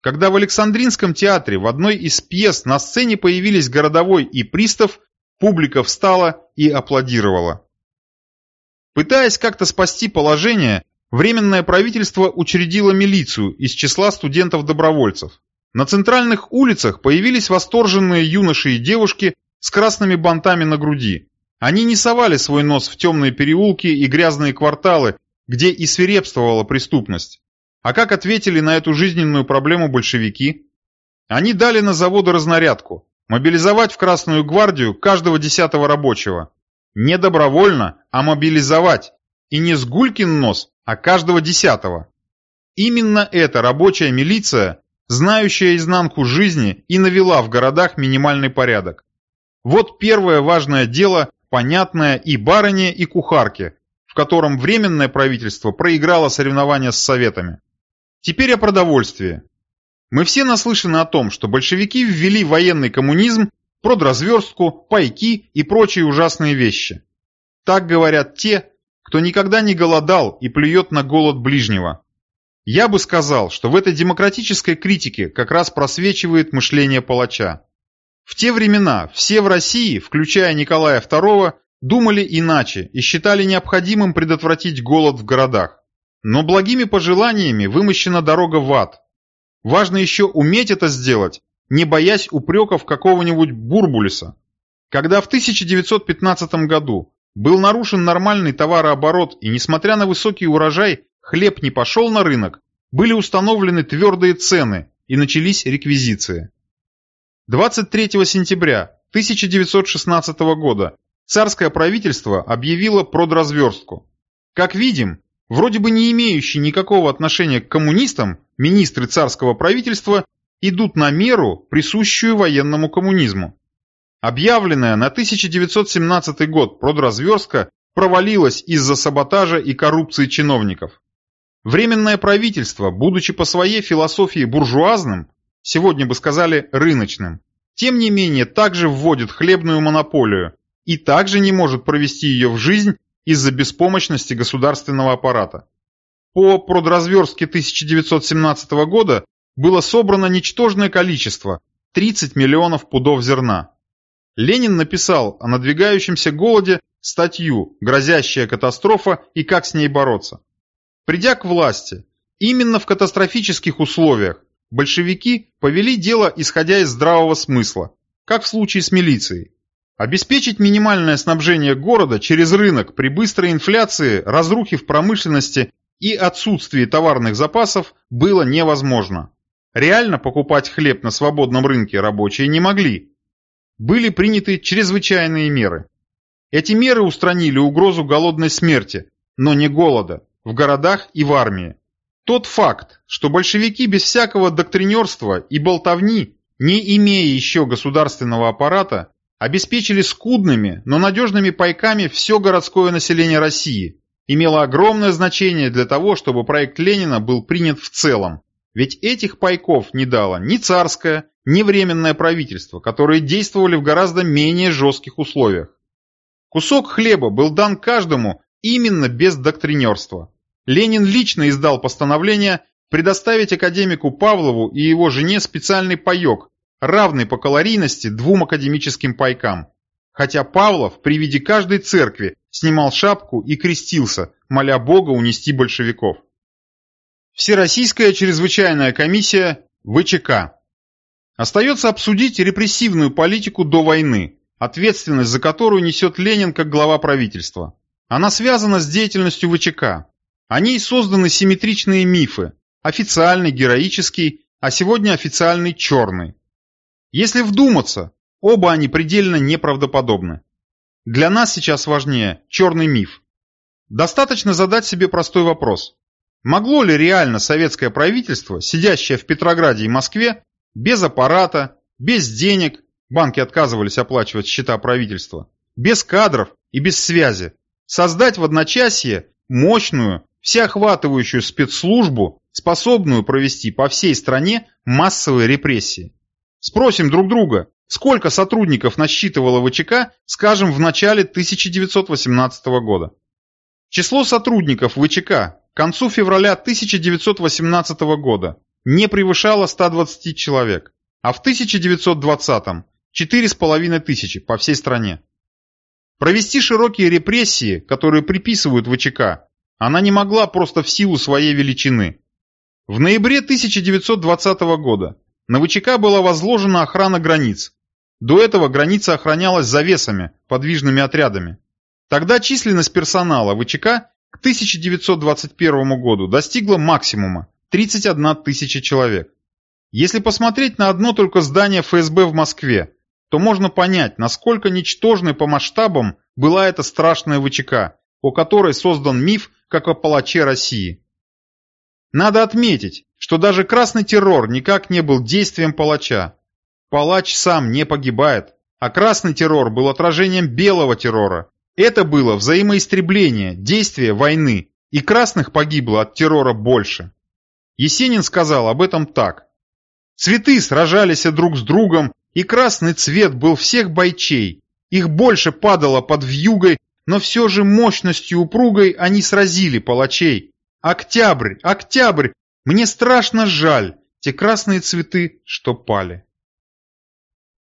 Когда в Александринском театре в одной из пьес на сцене появились городовой и пристав, публика встала и аплодировала. Пытаясь как-то спасти положение, Временное правительство учредило милицию из числа студентов-добровольцев. На центральных улицах появились восторженные юноши и девушки с красными бантами на груди. Они не совали свой нос в темные переулки и грязные кварталы, где и свирепствовала преступность. А как ответили на эту жизненную проблему большевики? Они дали на заводы разнарядку, мобилизовать в Красную гвардию каждого десятого рабочего. Не добровольно, а мобилизовать. И не с Гулькин нос, а каждого десятого. Именно эта рабочая милиция, знающая изнанку жизни, и навела в городах минимальный порядок. Вот первое важное дело, понятное и барыне, и кухарке, в котором Временное правительство проиграло соревнования с Советами. Теперь о продовольствии. Мы все наслышаны о том, что большевики ввели военный коммунизм продразверстку, пайки и прочие ужасные вещи. Так говорят те, кто никогда не голодал и плюет на голод ближнего. Я бы сказал, что в этой демократической критике как раз просвечивает мышление палача. В те времена все в России, включая Николая II, думали иначе и считали необходимым предотвратить голод в городах. Но благими пожеланиями вымощена дорога в ад. Важно еще уметь это сделать, не боясь упреков какого-нибудь Бурбулиса. Когда в 1915 году был нарушен нормальный товарооборот и, несмотря на высокий урожай, хлеб не пошел на рынок, были установлены твердые цены и начались реквизиции. 23 сентября 1916 года царское правительство объявило продразверстку. Как видим, вроде бы не имеющие никакого отношения к коммунистам, министры царского правительства идут на меру, присущую военному коммунизму. Объявленная на 1917 год продразверстка провалилась из-за саботажа и коррупции чиновников. Временное правительство, будучи по своей философии буржуазным, сегодня бы сказали рыночным, тем не менее также вводит хлебную монополию и также не может провести ее в жизнь из-за беспомощности государственного аппарата. По продразверстке 1917 года было собрано ничтожное количество – 30 миллионов пудов зерна. Ленин написал о надвигающемся голоде статью «Грозящая катастрофа и как с ней бороться». Придя к власти, именно в катастрофических условиях большевики повели дело исходя из здравого смысла, как в случае с милицией. Обеспечить минимальное снабжение города через рынок при быстрой инфляции, разрухе в промышленности и отсутствии товарных запасов было невозможно. Реально покупать хлеб на свободном рынке рабочие не могли, были приняты чрезвычайные меры. Эти меры устранили угрозу голодной смерти, но не голода, в городах и в армии. Тот факт, что большевики без всякого доктринерства и болтовни, не имея еще государственного аппарата, обеспечили скудными, но надежными пайками все городское население России, имело огромное значение для того, чтобы проект Ленина был принят в целом. Ведь этих пайков не дало ни царское, ни временное правительство, которые действовали в гораздо менее жестких условиях. Кусок хлеба был дан каждому именно без доктринерства. Ленин лично издал постановление предоставить академику Павлову и его жене специальный паек, равный по калорийности двум академическим пайкам. Хотя Павлов при виде каждой церкви снимал шапку и крестился, моля Бога унести большевиков. Всероссийская чрезвычайная комиссия ВЧК Остается обсудить репрессивную политику до войны, ответственность за которую несет Ленин как глава правительства. Она связана с деятельностью ВЧК. О ней созданы симметричные мифы. Официальный, героический, а сегодня официальный черный. Если вдуматься, оба они предельно неправдоподобны. Для нас сейчас важнее черный миф. Достаточно задать себе простой вопрос. Могло ли реально советское правительство, сидящее в Петрограде и Москве, без аппарата, без денег, банки отказывались оплачивать счета правительства, без кадров и без связи. Создать в одночасье мощную, всеохватывающую спецслужбу, способную провести по всей стране массовые репрессии. Спросим друг друга, сколько сотрудников насчитывало ВЧК, скажем, в начале 1918 года. Число сотрудников ВЧК к концу февраля 1918 года не превышало 120 человек, а в 1920-м – 4,5 тысячи по всей стране. Провести широкие репрессии, которые приписывают ВЧК, она не могла просто в силу своей величины. В ноябре 1920 года на ВЧК была возложена охрана границ. До этого граница охранялась завесами, подвижными отрядами. Тогда численность персонала ВЧК к 1921 году достигла максимума 31 тысяча человек. Если посмотреть на одно только здание ФСБ в Москве, то можно понять, насколько ничтожной по масштабам была эта страшная ВЧК, о которой создан миф как о палаче России. Надо отметить, что даже красный террор никак не был действием палача. Палач сам не погибает, а красный террор был отражением белого террора. Это было взаимоистребление, действие войны, и красных погибло от террора больше. Есенин сказал об этом так. «Цветы сражались друг с другом, и красный цвет был всех бойчей. Их больше падало под вьюгой, но все же мощностью упругой они сразили палачей. Октябрь, октябрь, мне страшно жаль те красные цветы, что пали».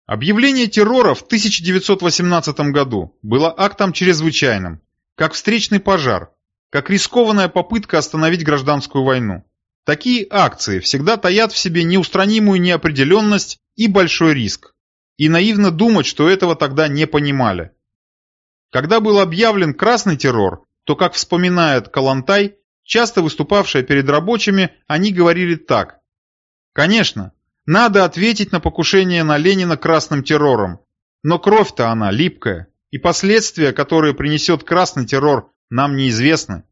Объявление террора в 1918 году было актом чрезвычайным, как встречный пожар, как рискованная попытка остановить гражданскую войну. Такие акции всегда таят в себе неустранимую неопределенность и большой риск. И наивно думать, что этого тогда не понимали. Когда был объявлен красный террор, то, как вспоминает Калантай, часто выступавшая перед рабочими, они говорили так. Конечно, надо ответить на покушение на Ленина красным террором. Но кровь-то она липкая, и последствия, которые принесет красный террор, нам неизвестны.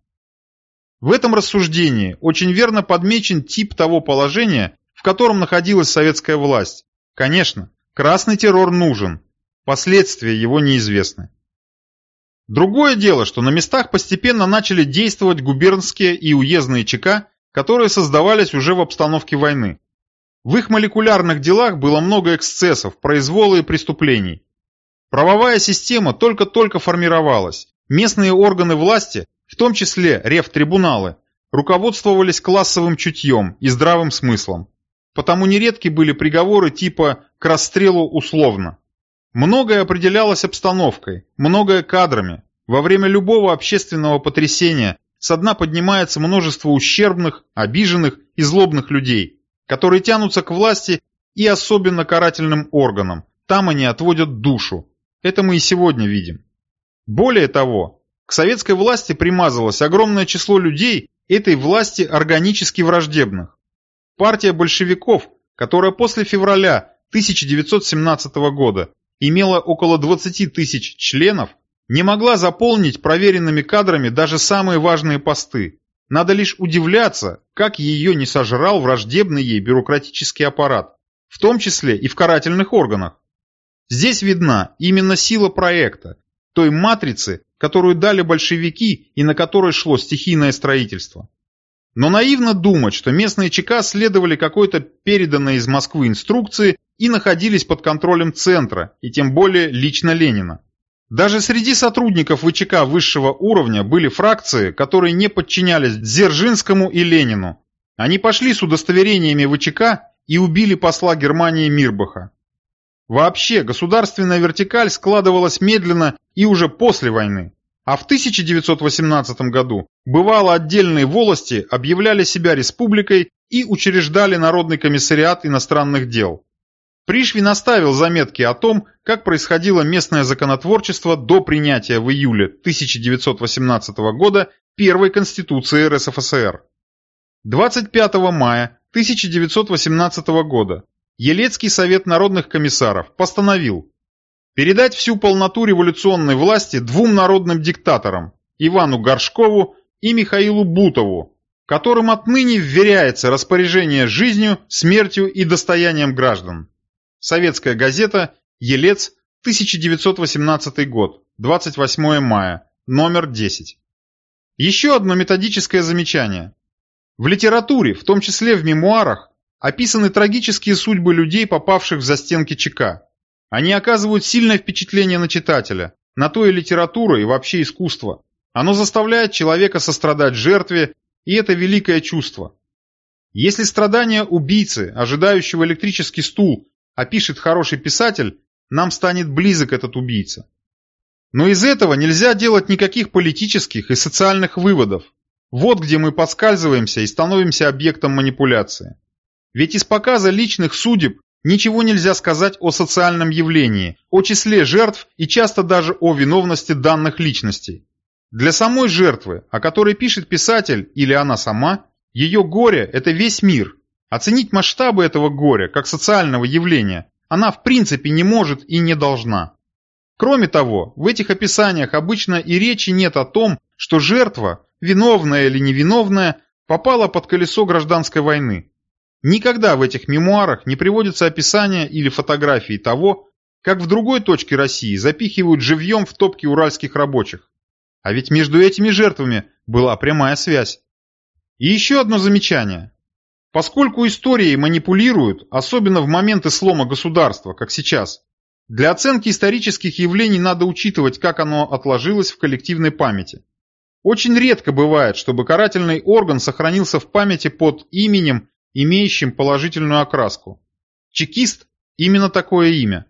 В этом рассуждении очень верно подмечен тип того положения, в котором находилась советская власть. Конечно, красный террор нужен, последствия его неизвестны. Другое дело, что на местах постепенно начали действовать губернские и уездные ЧК, которые создавались уже в обстановке войны. В их молекулярных делах было много эксцессов, произвола и преступлений. Правовая система только-только формировалась. Местные органы власти, в том числе рефтрибуналы, руководствовались классовым чутьем и здравым смыслом. Потому нередки были приговоры типа «к расстрелу условно». Многое определялось обстановкой, многое кадрами. Во время любого общественного потрясения со дна поднимается множество ущербных, обиженных и злобных людей – которые тянутся к власти и особенно карательным органам. Там они отводят душу. Это мы и сегодня видим. Более того, к советской власти примазалось огромное число людей этой власти органически враждебных. Партия большевиков, которая после февраля 1917 года имела около 20 тысяч членов, не могла заполнить проверенными кадрами даже самые важные посты. Надо лишь удивляться, как ее не сожрал враждебный ей бюрократический аппарат, в том числе и в карательных органах. Здесь видна именно сила проекта, той матрицы, которую дали большевики и на которой шло стихийное строительство. Но наивно думать, что местные ЧК следовали какой-то переданной из Москвы инструкции и находились под контролем центра, и тем более лично Ленина. Даже среди сотрудников ВЧК высшего уровня были фракции, которые не подчинялись Дзержинскому и Ленину. Они пошли с удостоверениями ВЧК и убили посла Германии Мирбаха. Вообще, государственная вертикаль складывалась медленно и уже после войны. А в 1918 году бывало отдельные волости объявляли себя республикой и учреждали Народный комиссариат иностранных дел. Пришвин оставил заметки о том, как происходило местное законотворчество до принятия в июле 1918 года первой Конституции РСФСР. 25 мая 1918 года Елецкий совет народных комиссаров постановил передать всю полноту революционной власти двум народным диктаторам – Ивану Горшкову и Михаилу Бутову, которым отныне вверяется распоряжение жизнью, смертью и достоянием граждан. Советская газета «Елец», 1918 год, 28 мая, номер 10. Еще одно методическое замечание. В литературе, в том числе в мемуарах, описаны трагические судьбы людей, попавших в застенки ЧК. Они оказывают сильное впечатление на читателя, на то и литературу, и вообще искусство. Оно заставляет человека сострадать жертве, и это великое чувство. Если страдания убийцы, ожидающего электрический стул, опишет хороший писатель, нам станет близок этот убийца. Но из этого нельзя делать никаких политических и социальных выводов. Вот где мы подскальзываемся и становимся объектом манипуляции. Ведь из показа личных судеб ничего нельзя сказать о социальном явлении, о числе жертв и часто даже о виновности данных личностей. Для самой жертвы, о которой пишет писатель или она сама, ее горе – это весь мир, Оценить масштабы этого горя как социального явления она в принципе не может и не должна. Кроме того, в этих описаниях обычно и речи нет о том, что жертва, виновная или невиновная, попала под колесо гражданской войны. Никогда в этих мемуарах не приводится описание или фотографии того, как в другой точке России запихивают живьем в топки уральских рабочих. А ведь между этими жертвами была прямая связь. И еще одно замечание. Поскольку историей манипулируют, особенно в моменты слома государства, как сейчас, для оценки исторических явлений надо учитывать, как оно отложилось в коллективной памяти. Очень редко бывает, чтобы карательный орган сохранился в памяти под именем, имеющим положительную окраску. Чекист – именно такое имя.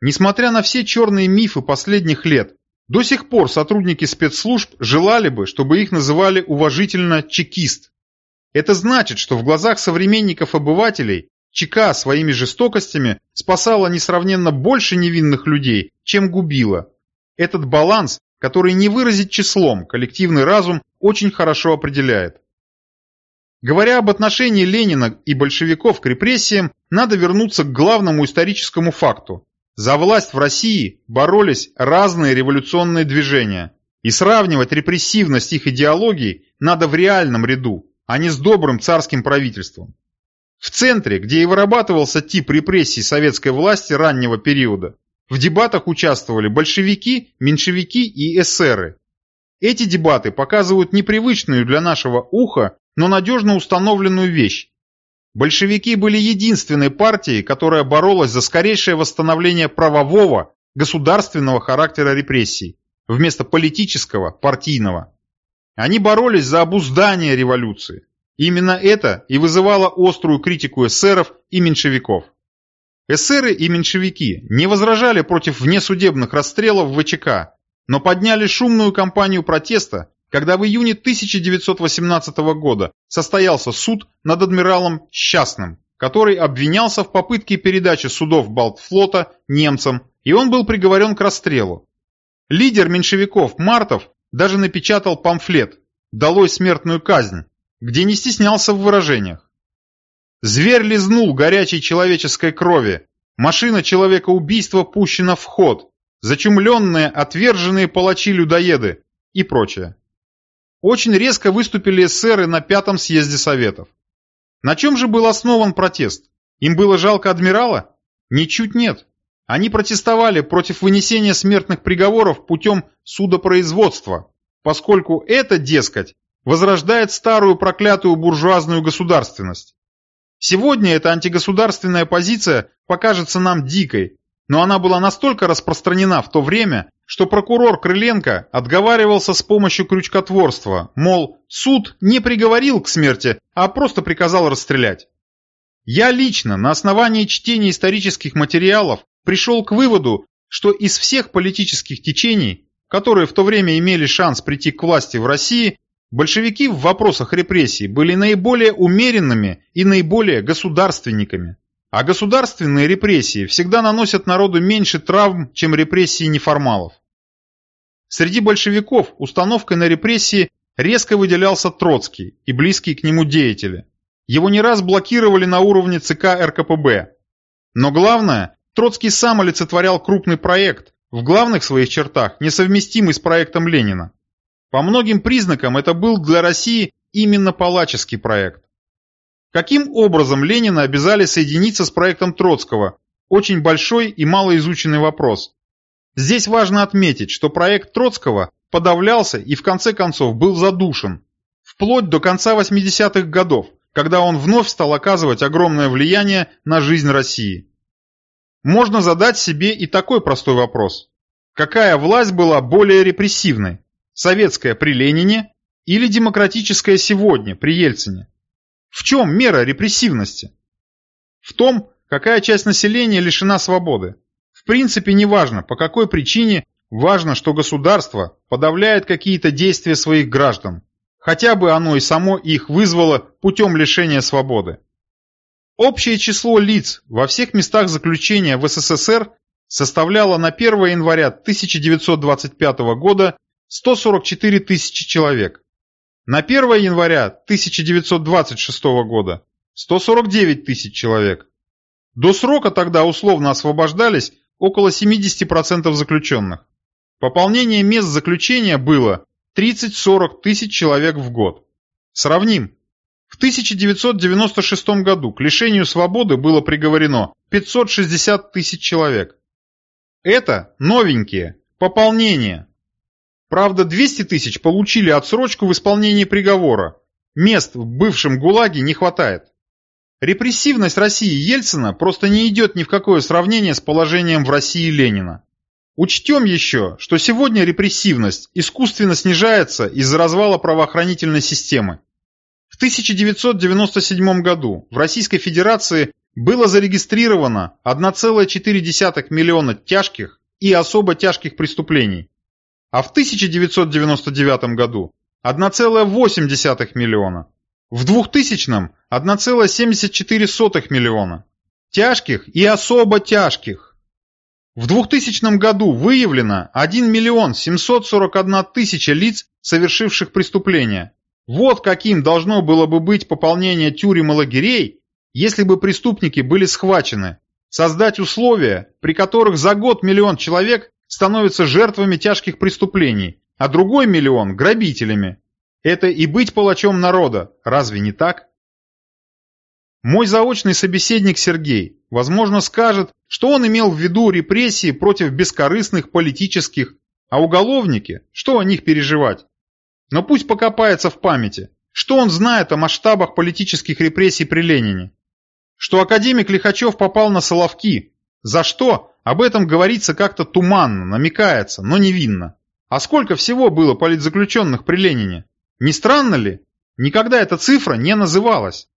Несмотря на все черные мифы последних лет, до сих пор сотрудники спецслужб желали бы, чтобы их называли уважительно «чекист». Это значит, что в глазах современников обывателей ЧК своими жестокостями спасала несравненно больше невинных людей, чем губила. Этот баланс, который не выразить числом, коллективный разум очень хорошо определяет. Говоря об отношении Ленина и большевиков к репрессиям, надо вернуться к главному историческому факту. За власть в России боролись разные революционные движения. И сравнивать репрессивность их идеологий надо в реальном ряду, а не с добрым царским правительством. В центре, где и вырабатывался тип репрессий советской власти раннего периода, в дебатах участвовали большевики, меньшевики и эсеры. Эти дебаты показывают непривычную для нашего уха, но надежно установленную вещь. Большевики были единственной партией, которая боролась за скорейшее восстановление правового, государственного характера репрессий, вместо политического, партийного. Они боролись за обуздание революции. Именно это и вызывало острую критику эсеров и меньшевиков. Эсеры и меньшевики не возражали против внесудебных расстрелов в ВЧК, но подняли шумную кампанию протеста когда в июне 1918 года состоялся суд над адмиралом Счастным, который обвинялся в попытке передачи судов Балтфлота немцам, и он был приговорен к расстрелу. Лидер меньшевиков Мартов даже напечатал памфлет «Долой смертную казнь», где не стеснялся в выражениях. Зверь лизнул горячей человеческой крови, машина человека-убийства пущена в ход, зачумленные, отверженные палачи-людоеды и прочее. Очень резко выступили эсеры на пятом съезде Советов. На чем же был основан протест? Им было жалко адмирала? Ничуть нет. Они протестовали против вынесения смертных приговоров путем судопроизводства, поскольку это, дескать, возрождает старую проклятую буржуазную государственность. Сегодня эта антигосударственная позиция покажется нам дикой, но она была настолько распространена в то время, что прокурор Крыленко отговаривался с помощью крючкотворства, мол, суд не приговорил к смерти, а просто приказал расстрелять. Я лично на основании чтения исторических материалов пришел к выводу, что из всех политических течений, которые в то время имели шанс прийти к власти в России, большевики в вопросах репрессий были наиболее умеренными и наиболее государственниками. А государственные репрессии всегда наносят народу меньше травм, чем репрессии неформалов. Среди большевиков установкой на репрессии резко выделялся Троцкий и близкие к нему деятели. Его не раз блокировали на уровне ЦК РКПБ. Но главное, Троцкий сам олицетворял крупный проект, в главных своих чертах несовместимый с проектом Ленина. По многим признакам это был для России именно палаческий проект. Каким образом Ленина обязали соединиться с проектом Троцкого? Очень большой и малоизученный вопрос. Здесь важно отметить, что проект Троцкого подавлялся и в конце концов был задушен. Вплоть до конца 80-х годов, когда он вновь стал оказывать огромное влияние на жизнь России. Можно задать себе и такой простой вопрос. Какая власть была более репрессивной? Советская при Ленине или демократическая сегодня при Ельцине? В чем мера репрессивности? В том, какая часть населения лишена свободы. В принципе, не важно, по какой причине, важно, что государство подавляет какие-то действия своих граждан. Хотя бы оно и само их вызвало путем лишения свободы. Общее число лиц во всех местах заключения в СССР составляло на 1 января 1925 года 144 тысячи человек. На 1 января 1926 года 149 тысяч человек. До срока тогда условно освобождались около 70% заключенных. Пополнение мест заключения было 30-40 тысяч человек в год. Сравним. В 1996 году к лишению свободы было приговорено 560 тысяч человек. Это новенькие, пополнение, Правда, 200 тысяч получили отсрочку в исполнении приговора. Мест в бывшем ГУЛАГе не хватает. Репрессивность России Ельцина просто не идет ни в какое сравнение с положением в России Ленина. Учтем еще, что сегодня репрессивность искусственно снижается из-за развала правоохранительной системы. В 1997 году в Российской Федерации было зарегистрировано 1,4 миллиона тяжких и особо тяжких преступлений, а в 1999 году 1,8 миллиона, в 2000 – 1,74 миллиона, тяжких и особо тяжких. В 2000 году выявлено 1 миллион 741 тысяча лиц, совершивших преступления. Вот каким должно было бы быть пополнение тюрем и лагерей, если бы преступники были схвачены. Создать условия, при которых за год миллион человек становятся жертвами тяжких преступлений, а другой миллион – грабителями. Это и быть палачом народа, разве не так? Мой заочный собеседник Сергей, возможно, скажет, что он имел в виду репрессии против бескорыстных политических, а уголовники, что о них переживать? Но пусть покопается в памяти, что он знает о масштабах политических репрессий при Ленине. Что академик Лихачев попал на Соловки. За что? Об этом говорится как-то туманно, намекается, но невинно. А сколько всего было политзаключенных при Ленине? Не странно ли? Никогда эта цифра не называлась.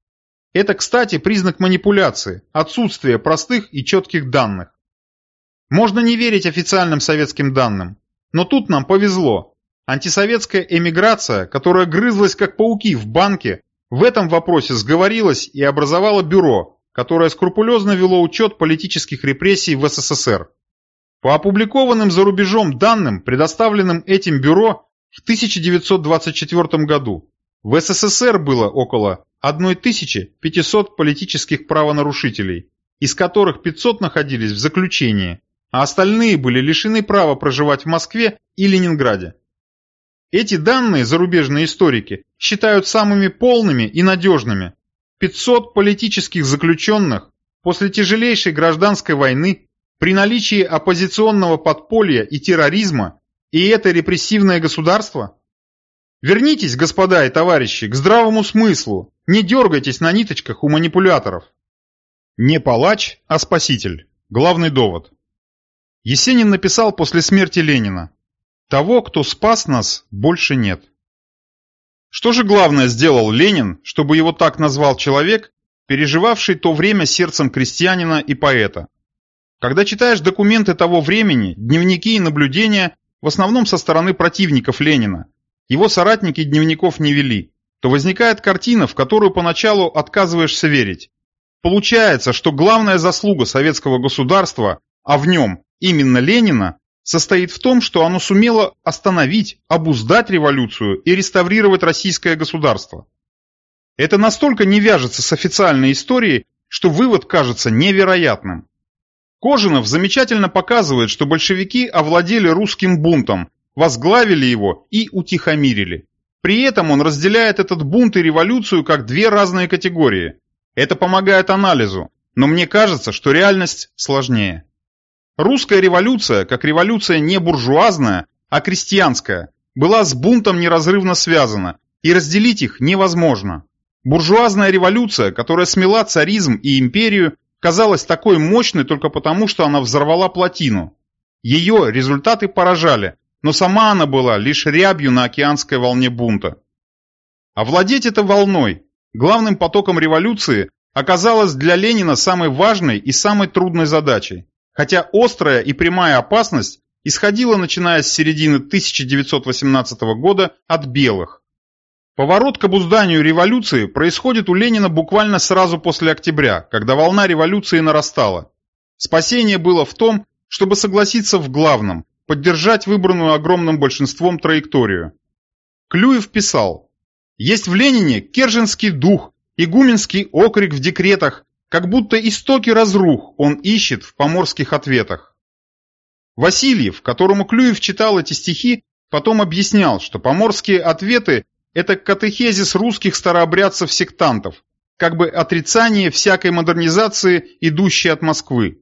Это, кстати, признак манипуляции, отсутствия простых и четких данных. Можно не верить официальным советским данным, но тут нам повезло. Антисоветская эмиграция, которая грызлась как пауки в банке, в этом вопросе сговорилась и образовала бюро, которое скрупулезно вело учет политических репрессий в СССР. По опубликованным за рубежом данным, предоставленным этим бюро в 1924 году, в СССР было около 1500 политических правонарушителей, из которых 500 находились в заключении, а остальные были лишены права проживать в Москве и Ленинграде. Эти данные зарубежные историки считают самыми полными и надежными. 500 политических заключенных после тяжелейшей гражданской войны при наличии оппозиционного подполья и терроризма и это репрессивное государство? Вернитесь, господа и товарищи, к здравому смыслу, не дергайтесь на ниточках у манипуляторов. Не палач, а спаситель. Главный довод. Есенин написал после смерти Ленина. Того, кто спас нас, больше нет. Что же главное сделал Ленин, чтобы его так назвал человек, переживавший то время сердцем крестьянина и поэта? Когда читаешь документы того времени, дневники и наблюдения, в основном со стороны противников Ленина, его соратники дневников не вели, то возникает картина, в которую поначалу отказываешься верить. Получается, что главная заслуга советского государства, а в нем именно Ленина, состоит в том, что оно сумело остановить, обуздать революцию и реставрировать российское государство. Это настолько не вяжется с официальной историей, что вывод кажется невероятным. Кожинов замечательно показывает, что большевики овладели русским бунтом, возглавили его и утихомирили. При этом он разделяет этот бунт и революцию как две разные категории. Это помогает анализу, но мне кажется, что реальность сложнее. Русская революция, как революция не буржуазная, а крестьянская, была с бунтом неразрывно связана, и разделить их невозможно. Буржуазная революция, которая смела царизм и империю, казалась такой мощной только потому, что она взорвала плотину. Ее результаты поражали, но сама она была лишь рябью на океанской волне бунта. Овладеть этой волной, главным потоком революции, оказалось для Ленина самой важной и самой трудной задачей хотя острая и прямая опасность исходила, начиная с середины 1918 года, от белых. Поворот к обузданию революции происходит у Ленина буквально сразу после октября, когда волна революции нарастала. Спасение было в том, чтобы согласиться в главном – поддержать выбранную огромным большинством траекторию. Клюев писал, «Есть в Ленине керженский дух, игуменский окрик в декретах, как будто истоки разрух он ищет в поморских ответах. Васильев, которому Клюев читал эти стихи, потом объяснял, что поморские ответы – это катехезис русских старообрядцев-сектантов, как бы отрицание всякой модернизации, идущей от Москвы.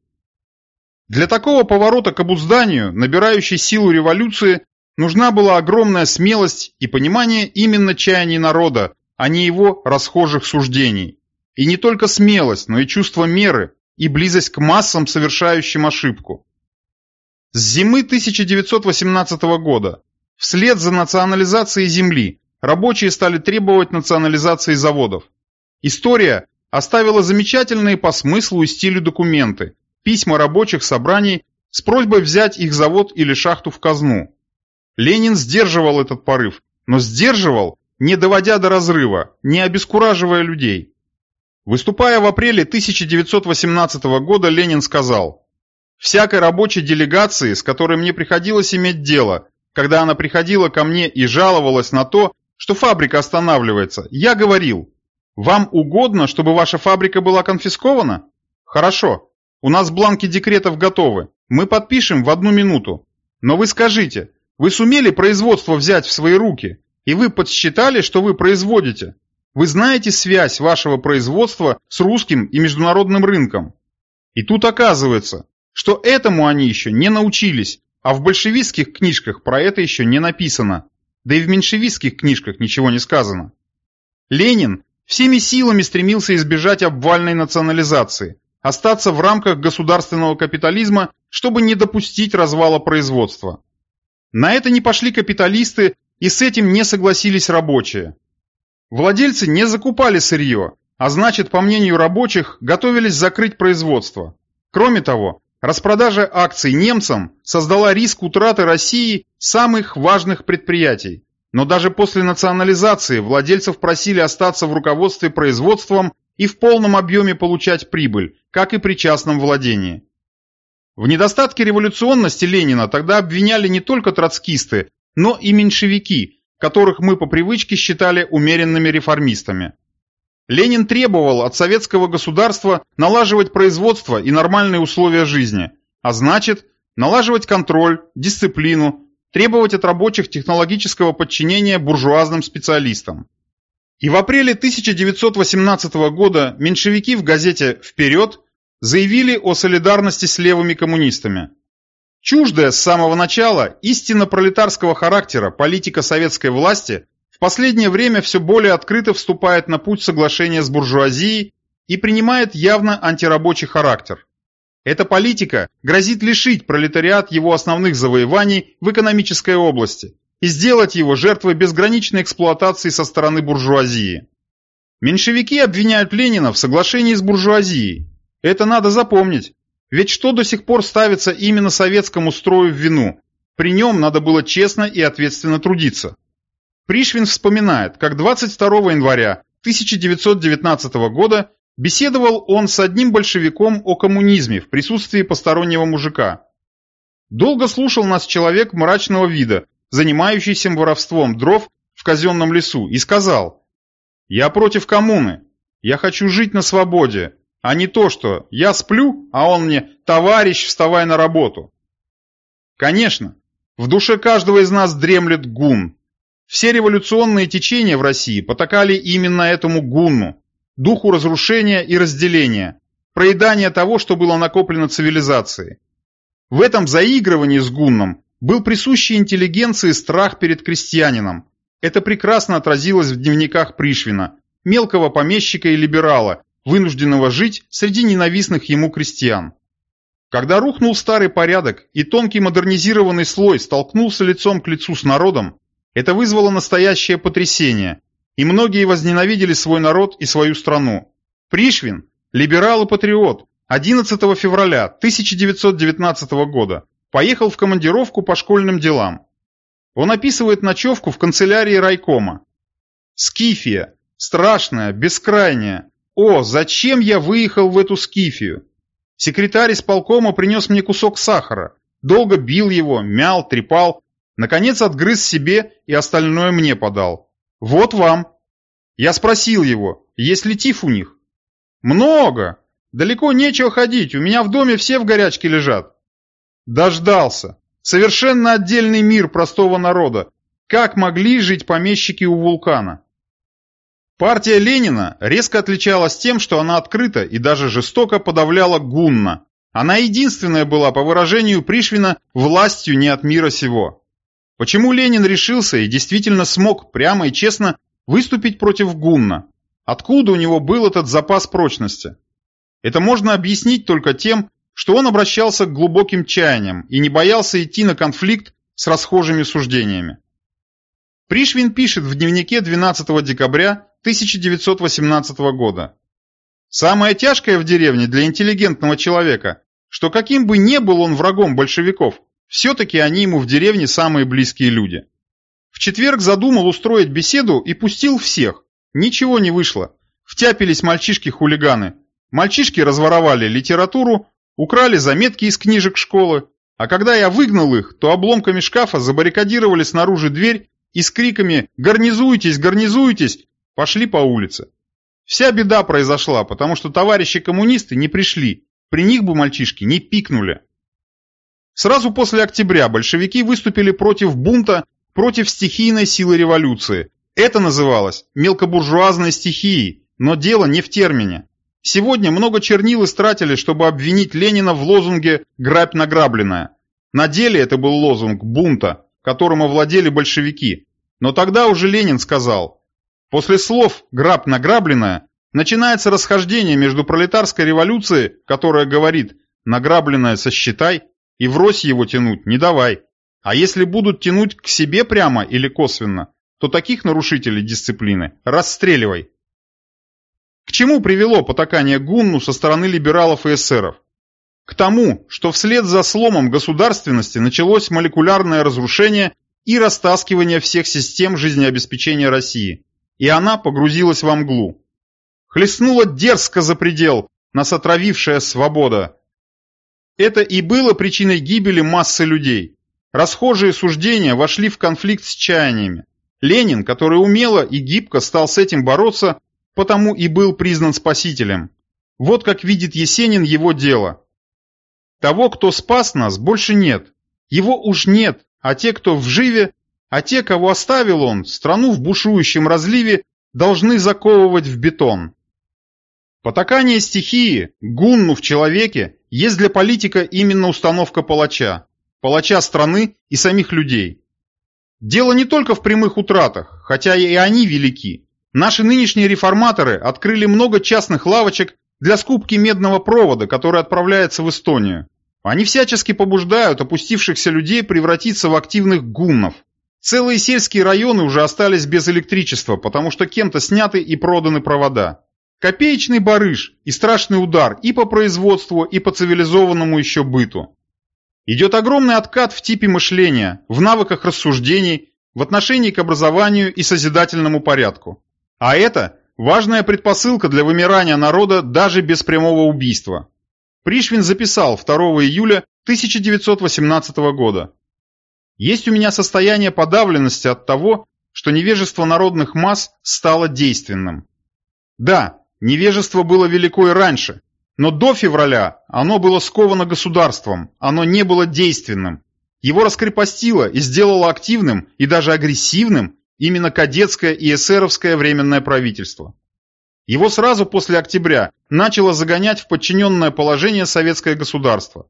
Для такого поворота к обузданию, набирающей силу революции, нужна была огромная смелость и понимание именно чаяний народа, а не его расхожих суждений. И не только смелость, но и чувство меры и близость к массам, совершающим ошибку. С зимы 1918 года, вслед за национализацией земли, рабочие стали требовать национализации заводов. История оставила замечательные по смыслу и стилю документы, письма рабочих собраний с просьбой взять их завод или шахту в казну. Ленин сдерживал этот порыв, но сдерживал, не доводя до разрыва, не обескураживая людей. Выступая в апреле 1918 года, Ленин сказал, «Всякой рабочей делегации, с которой мне приходилось иметь дело, когда она приходила ко мне и жаловалась на то, что фабрика останавливается, я говорил, вам угодно, чтобы ваша фабрика была конфискована? Хорошо, у нас бланки декретов готовы, мы подпишем в одну минуту. Но вы скажите, вы сумели производство взять в свои руки, и вы подсчитали, что вы производите? Вы знаете связь вашего производства с русским и международным рынком. И тут оказывается, что этому они еще не научились, а в большевистских книжках про это еще не написано, да и в меньшевистских книжках ничего не сказано. Ленин всеми силами стремился избежать обвальной национализации, остаться в рамках государственного капитализма, чтобы не допустить развала производства. На это не пошли капиталисты и с этим не согласились рабочие. Владельцы не закупали сырье, а значит, по мнению рабочих, готовились закрыть производство. Кроме того, распродажа акций немцам создала риск утраты России самых важных предприятий. Но даже после национализации владельцев просили остаться в руководстве производством и в полном объеме получать прибыль, как и при частном владении. В недостатке революционности Ленина тогда обвиняли не только троцкисты, но и меньшевики, которых мы по привычке считали умеренными реформистами. Ленин требовал от советского государства налаживать производство и нормальные условия жизни, а значит, налаживать контроль, дисциплину, требовать от рабочих технологического подчинения буржуазным специалистам. И в апреле 1918 года меньшевики в газете «Вперед» заявили о солидарности с левыми коммунистами. Чуждая с самого начала истинно пролетарского характера политика советской власти в последнее время все более открыто вступает на путь соглашения с буржуазией и принимает явно антирабочий характер. Эта политика грозит лишить пролетариат его основных завоеваний в экономической области и сделать его жертвой безграничной эксплуатации со стороны буржуазии. Меньшевики обвиняют Ленина в соглашении с буржуазией. Это надо запомнить. Ведь что до сих пор ставится именно советскому строю в вину? При нем надо было честно и ответственно трудиться. Пришвин вспоминает, как 22 января 1919 года беседовал он с одним большевиком о коммунизме в присутствии постороннего мужика. Долго слушал нас человек мрачного вида, занимающийся воровством дров в казенном лесу, и сказал, «Я против коммуны, я хочу жить на свободе, а не то, что я сплю, а он мне «товарищ, вставай на работу». Конечно, в душе каждого из нас дремлет гун. Все революционные течения в России потакали именно этому гунну, духу разрушения и разделения, проедания того, что было накоплено цивилизацией. В этом заигрывании с гунном был присущий интеллигенции страх перед крестьянином. Это прекрасно отразилось в дневниках Пришвина, мелкого помещика и либерала, вынужденного жить среди ненавистных ему крестьян. Когда рухнул старый порядок и тонкий модернизированный слой столкнулся лицом к лицу с народом, это вызвало настоящее потрясение, и многие возненавидели свой народ и свою страну. Пришвин, либерал и патриот, 11 февраля 1919 года поехал в командировку по школьным делам. Он описывает ночевку в канцелярии райкома. Скифия, страшная, бескрайняя, о, зачем я выехал в эту скифию? Секретарь исполкома принес мне кусок сахара. Долго бил его, мял, трепал. Наконец отгрыз себе и остальное мне подал. Вот вам. Я спросил его, есть ли тиф у них? Много. Далеко нечего ходить, у меня в доме все в горячке лежат. Дождался. Совершенно отдельный мир простого народа. Как могли жить помещики у вулкана? Партия Ленина резко отличалась тем, что она открыто и даже жестоко подавляла гунна. Она единственная была, по выражению Пришвина, властью не от мира сего. Почему Ленин решился и действительно смог прямо и честно выступить против гунна? Откуда у него был этот запас прочности? Это можно объяснить только тем, что он обращался к глубоким чаяниям и не боялся идти на конфликт с расхожими суждениями. Пришвин пишет в дневнике 12 декабря 1918 года. Самое тяжкое в деревне для интеллигентного человека, что каким бы ни был он врагом большевиков, все-таки они ему в деревне самые близкие люди. В четверг задумал устроить беседу и пустил всех. Ничего не вышло. Втяпились мальчишки-хулиганы. Мальчишки разворовали литературу, украли заметки из книжек школы, а когда я выгнал их, то обломками шкафа забаррикадировали снаружи дверь и с криками «Гарнизуйтесь, гарнизуйтесь!» Пошли по улице. Вся беда произошла, потому что товарищи-коммунисты не пришли, при них бы мальчишки не пикнули. Сразу после октября большевики выступили против бунта, против стихийной силы революции. Это называлось мелкобуржуазной стихией, но дело не в термине. Сегодня много чернил истратили, чтобы обвинить Ленина в лозунге «грабь награбленное». На деле это был лозунг бунта, которым овладели большевики. Но тогда уже Ленин сказал, после слов «граб награбленное» начинается расхождение между пролетарской революцией, которая говорит «награбленное сосчитай», и врозь его тянуть не давай. А если будут тянуть к себе прямо или косвенно, то таких нарушителей дисциплины расстреливай. К чему привело потакание Гунну со стороны либералов и эсеров? К тому, что вслед за сломом государственности началось молекулярное разрушение и растаскивание всех систем жизнеобеспечения России, и она погрузилась во мглу. Хлестнула дерзко за предел, нас отравившая свобода. Это и было причиной гибели массы людей. Расхожие суждения вошли в конфликт с чаяниями. Ленин, который умело и гибко стал с этим бороться, потому и был признан спасителем. Вот как видит Есенин его дело. Того, кто спас нас, больше нет. Его уж нет, а те, кто в живе, а те, кого оставил он, страну в бушующем разливе, должны заковывать в бетон. Потакание стихии, гунну в человеке, есть для политика именно установка палача, палача страны и самих людей. Дело не только в прямых утратах, хотя и они велики. Наши нынешние реформаторы открыли много частных лавочек для скупки медного провода, который отправляется в Эстонию. Они всячески побуждают опустившихся людей превратиться в активных гуннов. Целые сельские районы уже остались без электричества, потому что кем-то сняты и проданы провода. Копеечный барыш и страшный удар и по производству, и по цивилизованному еще быту. Идет огромный откат в типе мышления, в навыках рассуждений, в отношении к образованию и созидательному порядку. А это важная предпосылка для вымирания народа даже без прямого убийства. Пришвин записал 2 июля 1918 года. Есть у меня состояние подавленности от того, что невежество народных масс стало действенным. Да, невежество было велико и раньше, но до февраля оно было сковано государством, оно не было действенным. Его раскрепостило и сделало активным и даже агрессивным именно кадетское и эсеровское временное правительство. Его сразу после октября начало загонять в подчиненное положение советское государство.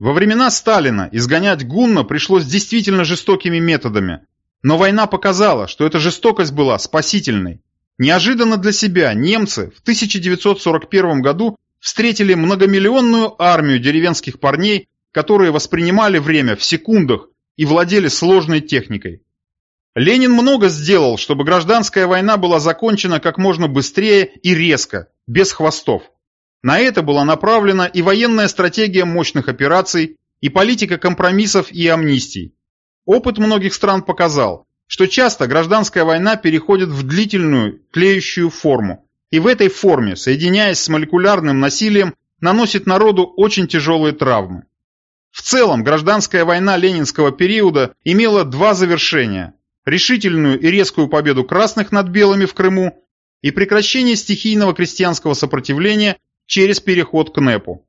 Во времена Сталина изгонять Гунна пришлось действительно жестокими методами, но война показала, что эта жестокость была спасительной. Неожиданно для себя немцы в 1941 году встретили многомиллионную армию деревенских парней, которые воспринимали время в секундах и владели сложной техникой. Ленин много сделал, чтобы гражданская война была закончена как можно быстрее и резко, без хвостов. На это была направлена и военная стратегия мощных операций, и политика компромиссов и амнистий. Опыт многих стран показал, что часто гражданская война переходит в длительную, тлеющую форму, и в этой форме, соединяясь с молекулярным насилием, наносит народу очень тяжелые травмы. В целом, гражданская война ленинского периода имела два завершения решительную и резкую победу красных над белыми в Крыму и прекращение стихийного крестьянского сопротивления через переход к НЭПу.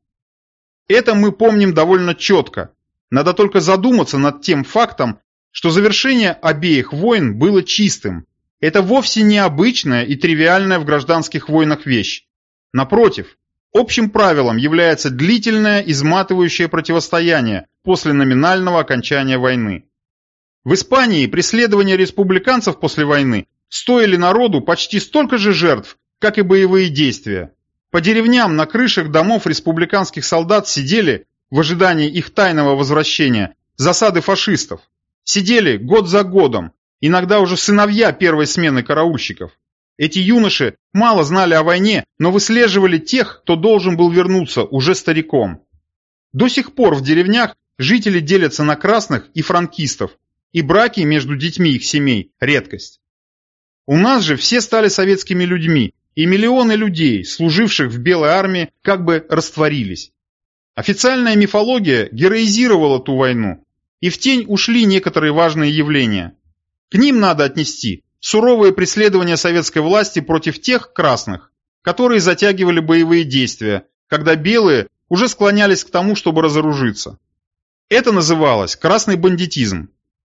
Это мы помним довольно четко. Надо только задуматься над тем фактом, что завершение обеих войн было чистым. Это вовсе не обычная и тривиальная в гражданских войнах вещь. Напротив, общим правилом является длительное изматывающее противостояние после номинального окончания войны. В Испании преследования республиканцев после войны стоили народу почти столько же жертв, как и боевые действия. По деревням на крышах домов республиканских солдат сидели, в ожидании их тайного возвращения, засады фашистов. Сидели год за годом, иногда уже сыновья первой смены караульщиков. Эти юноши мало знали о войне, но выслеживали тех, кто должен был вернуться уже стариком. До сих пор в деревнях жители делятся на красных и франкистов, и браки между детьми их семей – редкость. У нас же все стали советскими людьми, и миллионы людей, служивших в Белой армии, как бы растворились. Официальная мифология героизировала ту войну, и в тень ушли некоторые важные явления. К ним надо отнести суровые преследования советской власти против тех красных, которые затягивали боевые действия, когда белые уже склонялись к тому, чтобы разоружиться. Это называлось красный бандитизм.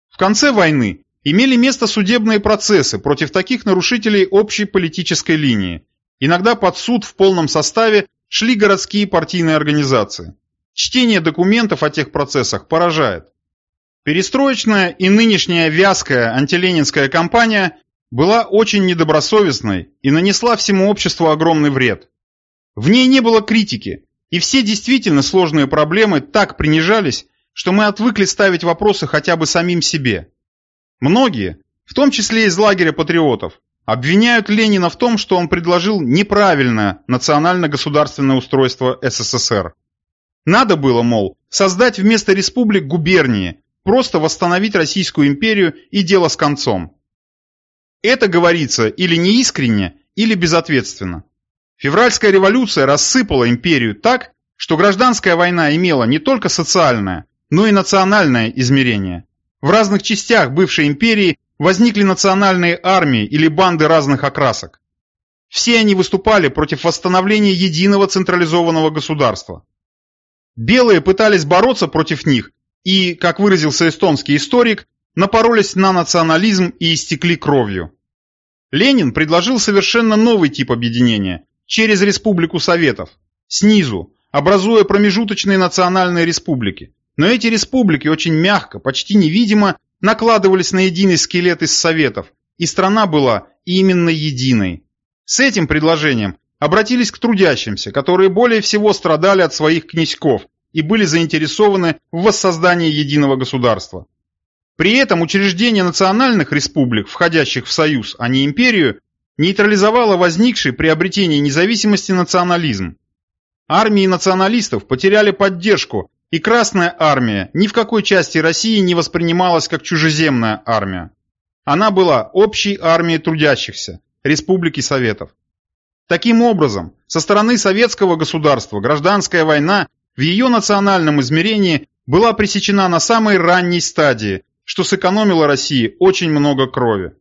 В конце войны имели место судебные процессы против таких нарушителей общей политической линии. Иногда под суд в полном составе шли городские партийные организации. Чтение документов о тех процессах поражает. Перестроечная и нынешняя вязкая антиленинская кампания была очень недобросовестной и нанесла всему обществу огромный вред. В ней не было критики, и все действительно сложные проблемы так принижались, что мы отвыкли ставить вопросы хотя бы самим себе. Многие, в том числе из лагеря патриотов, обвиняют Ленина в том, что он предложил неправильное национально-государственное устройство СССР. Надо было, мол, создать вместо республик губернии, просто восстановить Российскую империю и дело с концом. Это говорится или неискренне, или безответственно. Февральская революция рассыпала империю так, что гражданская война имела не только социальное, но и национальное измерение. В разных частях бывшей империи возникли национальные армии или банды разных окрасок. Все они выступали против восстановления единого централизованного государства. Белые пытались бороться против них и, как выразился эстонский историк, напоролись на национализм и истекли кровью. Ленин предложил совершенно новый тип объединения – через Республику Советов, снизу, образуя промежуточные национальные республики. Но эти республики очень мягко, почти невидимо накладывались на единый скелет из Советов, и страна была именно единой. С этим предложением обратились к трудящимся, которые более всего страдали от своих князьков и были заинтересованы в воссоздании единого государства. При этом учреждение национальных республик, входящих в Союз, а не империю, нейтрализовало возникший при обретении независимости национализм. Армии националистов потеряли поддержку и Красная Армия ни в какой части России не воспринималась как чужеземная армия. Она была общей армией трудящихся, Республики Советов. Таким образом, со стороны советского государства гражданская война в ее национальном измерении была пресечена на самой ранней стадии, что сэкономило России очень много крови.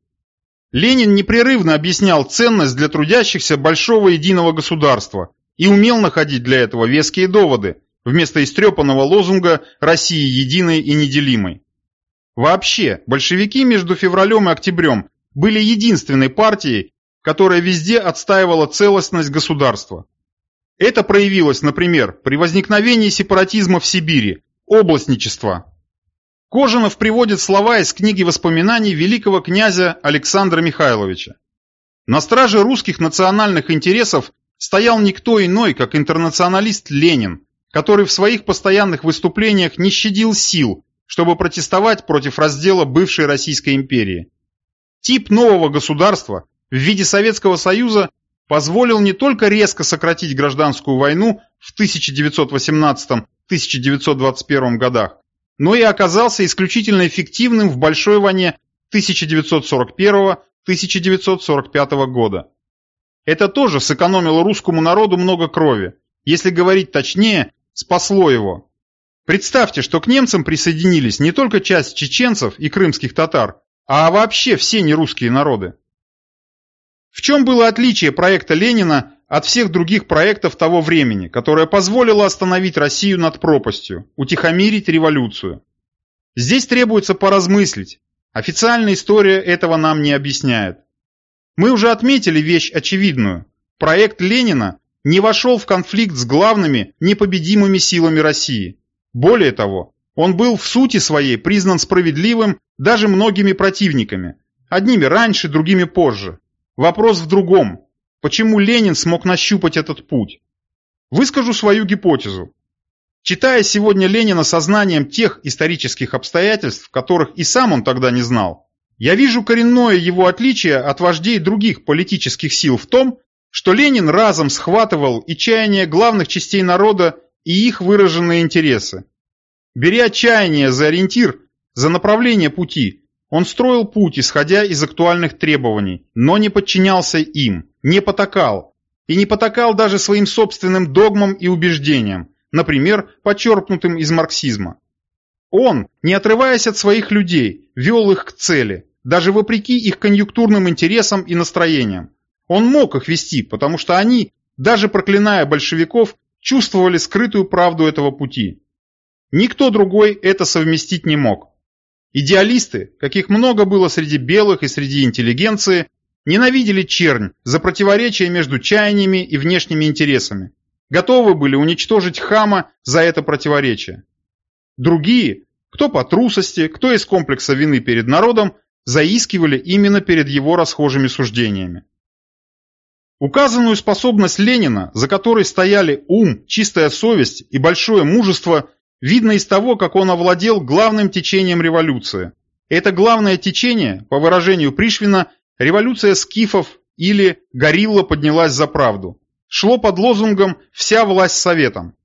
Ленин непрерывно объяснял ценность для трудящихся большого единого государства и умел находить для этого веские доводы, вместо истрепанного лозунга «России единой и неделимой». Вообще, большевики между февралем и октябрем были единственной партией, которая везде отстаивала целостность государства. Это проявилось, например, при возникновении сепаратизма в Сибири, областничества. Кожанов приводит слова из книги воспоминаний великого князя Александра Михайловича. На страже русских национальных интересов стоял никто иной, как интернационалист Ленин, который в своих постоянных выступлениях не щадил сил, чтобы протестовать против раздела бывшей Российской империи. Тип нового государства в виде Советского Союза позволил не только резко сократить гражданскую войну в 1918-1921 годах, но и оказался исключительно эффективным в Большой войне 1941-1945 года. Это тоже сэкономило русскому народу много крови, если говорить точнее, спасло его. Представьте, что к немцам присоединились не только часть чеченцев и крымских татар, а вообще все нерусские народы. В чем было отличие проекта Ленина от всех других проектов того времени, которое позволило остановить Россию над пропастью, утихомирить революцию? Здесь требуется поразмыслить. Официальная история этого нам не объясняет. Мы уже отметили вещь очевидную. Проект Ленина не вошел в конфликт с главными непобедимыми силами России. Более того, он был в сути своей признан справедливым даже многими противниками. Одними раньше, другими позже. Вопрос в другом. Почему Ленин смог нащупать этот путь? Выскажу свою гипотезу. Читая сегодня Ленина сознанием тех исторических обстоятельств, которых и сам он тогда не знал, Я вижу коренное его отличие от вождей других политических сил в том, что Ленин разом схватывал и чаяния главных частей народа, и их выраженные интересы. Беря чаяние за ориентир, за направление пути, он строил путь, исходя из актуальных требований, но не подчинялся им, не потакал, и не потакал даже своим собственным догмам и убеждениям, например, почерпнутым из марксизма. Он, не отрываясь от своих людей, вел их к цели, даже вопреки их конъюнктурным интересам и настроениям. Он мог их вести, потому что они, даже проклиная большевиков, чувствовали скрытую правду этого пути. Никто другой это совместить не мог. Идеалисты, каких много было среди белых и среди интеллигенции, ненавидели чернь за противоречие между чаяниями и внешними интересами. Готовы были уничтожить хама за это противоречие. Другие, кто по трусости, кто из комплекса вины перед народом, заискивали именно перед его расхожими суждениями. Указанную способность Ленина, за которой стояли ум, чистая совесть и большое мужество, видно из того, как он овладел главным течением революции. Это главное течение, по выражению Пришвина, революция скифов или «горилла поднялась за правду». Шло под лозунгом «вся власть советом».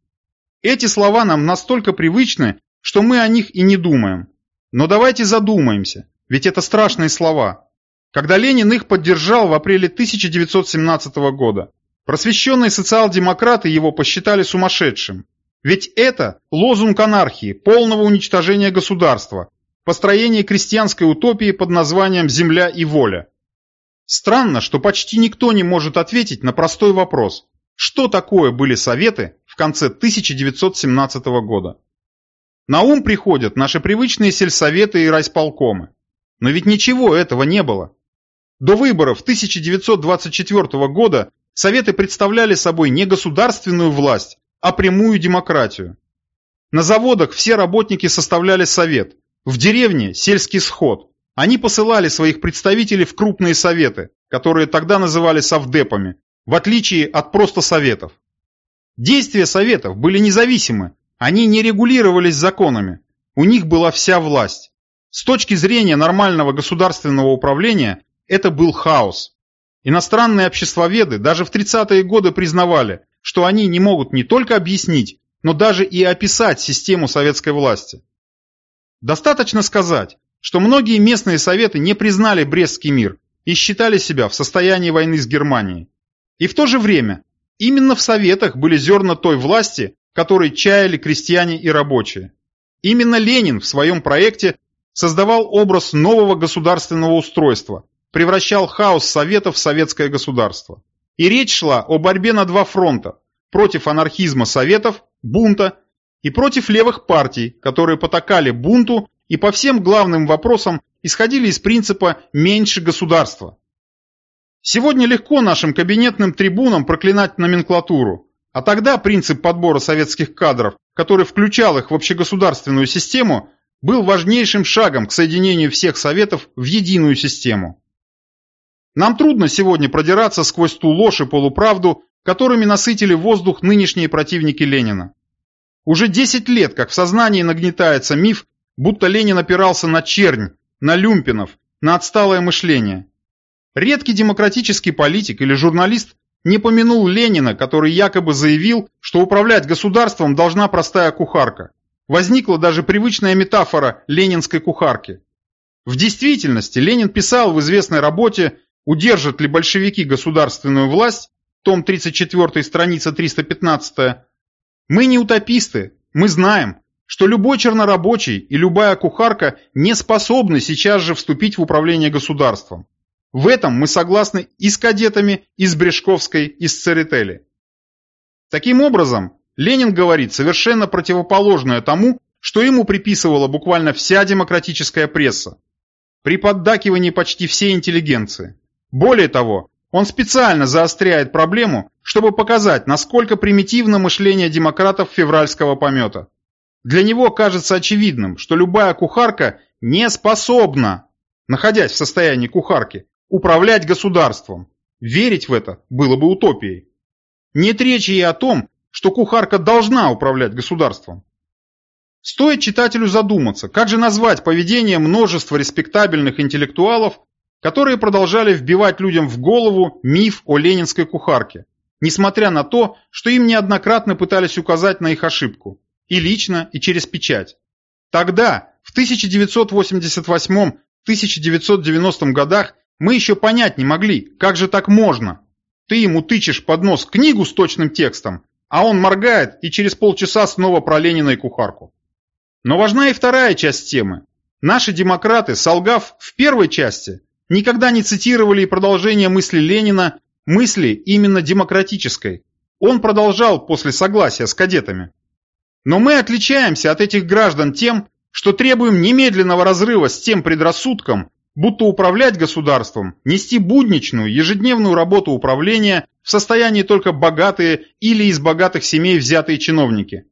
Эти слова нам настолько привычны, что мы о них и не думаем. Но давайте задумаемся, ведь это страшные слова. Когда Ленин их поддержал в апреле 1917 года, просвещенные социал-демократы его посчитали сумасшедшим. Ведь это лозунг анархии, полного уничтожения государства, построение крестьянской утопии под названием «Земля и воля». Странно, что почти никто не может ответить на простой вопрос, что такое были Советы конце 1917 года. На ум приходят наши привычные сельсоветы и райсполкомы. Но ведь ничего этого не было. До выборов 1924 года Советы представляли собой не государственную власть, а прямую демократию. На заводах все работники составляли совет, в деревне – сельский сход. Они посылали своих представителей в крупные советы, которые тогда называли совдепами, в отличие от просто советов. Действия советов были независимы, они не регулировались законами, у них была вся власть. С точки зрения нормального государственного управления это был хаос. Иностранные обществоведы даже в 30-е годы признавали, что они не могут не только объяснить, но даже и описать систему советской власти. Достаточно сказать, что многие местные советы не признали Брестский мир и считали себя в состоянии войны с Германией. И в то же время Именно в Советах были зерна той власти, которой чаяли крестьяне и рабочие. Именно Ленин в своем проекте создавал образ нового государственного устройства, превращал хаос Советов в советское государство. И речь шла о борьбе на два фронта – против анархизма Советов, бунта, и против левых партий, которые потакали бунту и по всем главным вопросам исходили из принципа «меньше государства». Сегодня легко нашим кабинетным трибунам проклинать номенклатуру, а тогда принцип подбора советских кадров, который включал их в общегосударственную систему, был важнейшим шагом к соединению всех советов в единую систему. Нам трудно сегодня продираться сквозь ту ложь и полуправду, которыми насытили воздух нынешние противники Ленина. Уже 10 лет, как в сознании нагнетается миф, будто Ленин опирался на чернь, на люмпинов, на отсталое мышление. Редкий демократический политик или журналист не помянул Ленина, который якобы заявил, что управлять государством должна простая кухарка. Возникла даже привычная метафора ленинской кухарки. В действительности Ленин писал в известной работе «Удержат ли большевики государственную власть?» том 34 страница 315 «Мы не утописты, мы знаем, что любой чернорабочий и любая кухарка не способны сейчас же вступить в управление государством. В этом мы согласны и с кадетами, и с Брешковской, и с Церетели. Таким образом, Ленин говорит совершенно противоположное тому, что ему приписывала буквально вся демократическая пресса. При поддакивании почти всей интеллигенции. Более того, он специально заостряет проблему, чтобы показать, насколько примитивно мышление демократов февральского помета. Для него кажется очевидным, что любая кухарка не способна, находясь в состоянии кухарки, управлять государством. Верить в это было бы утопией. Нет речи и о том, что кухарка должна управлять государством. Стоит читателю задуматься, как же назвать поведение множества респектабельных интеллектуалов, которые продолжали вбивать людям в голову миф о ленинской кухарке, несмотря на то, что им неоднократно пытались указать на их ошибку, и лично, и через печать. Тогда, в 1988-1990 годах, мы еще понять не могли, как же так можно. Ты ему тычешь под нос книгу с точным текстом, а он моргает и через полчаса снова про Ленина и кухарку. Но важна и вторая часть темы. Наши демократы, солгав в первой части, никогда не цитировали и продолжение мысли Ленина, мысли именно демократической. Он продолжал после согласия с кадетами. Но мы отличаемся от этих граждан тем, что требуем немедленного разрыва с тем предрассудком, будто управлять государством, нести будничную, ежедневную работу управления в состоянии только богатые или из богатых семей взятые чиновники.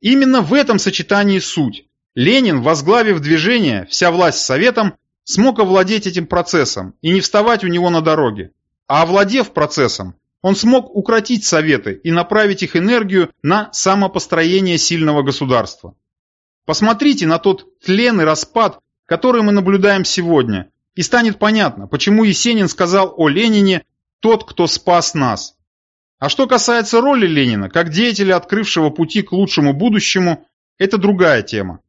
Именно в этом сочетании суть. Ленин, возглавив движение «Вся власть советом», смог овладеть этим процессом и не вставать у него на дороге. А овладев процессом, он смог укротить советы и направить их энергию на самопостроение сильного государства. Посмотрите на тот тлен и распад, который мы наблюдаем сегодня, и станет понятно, почему Есенин сказал о Ленине «тот, кто спас нас». А что касается роли Ленина, как деятеля, открывшего пути к лучшему будущему, это другая тема.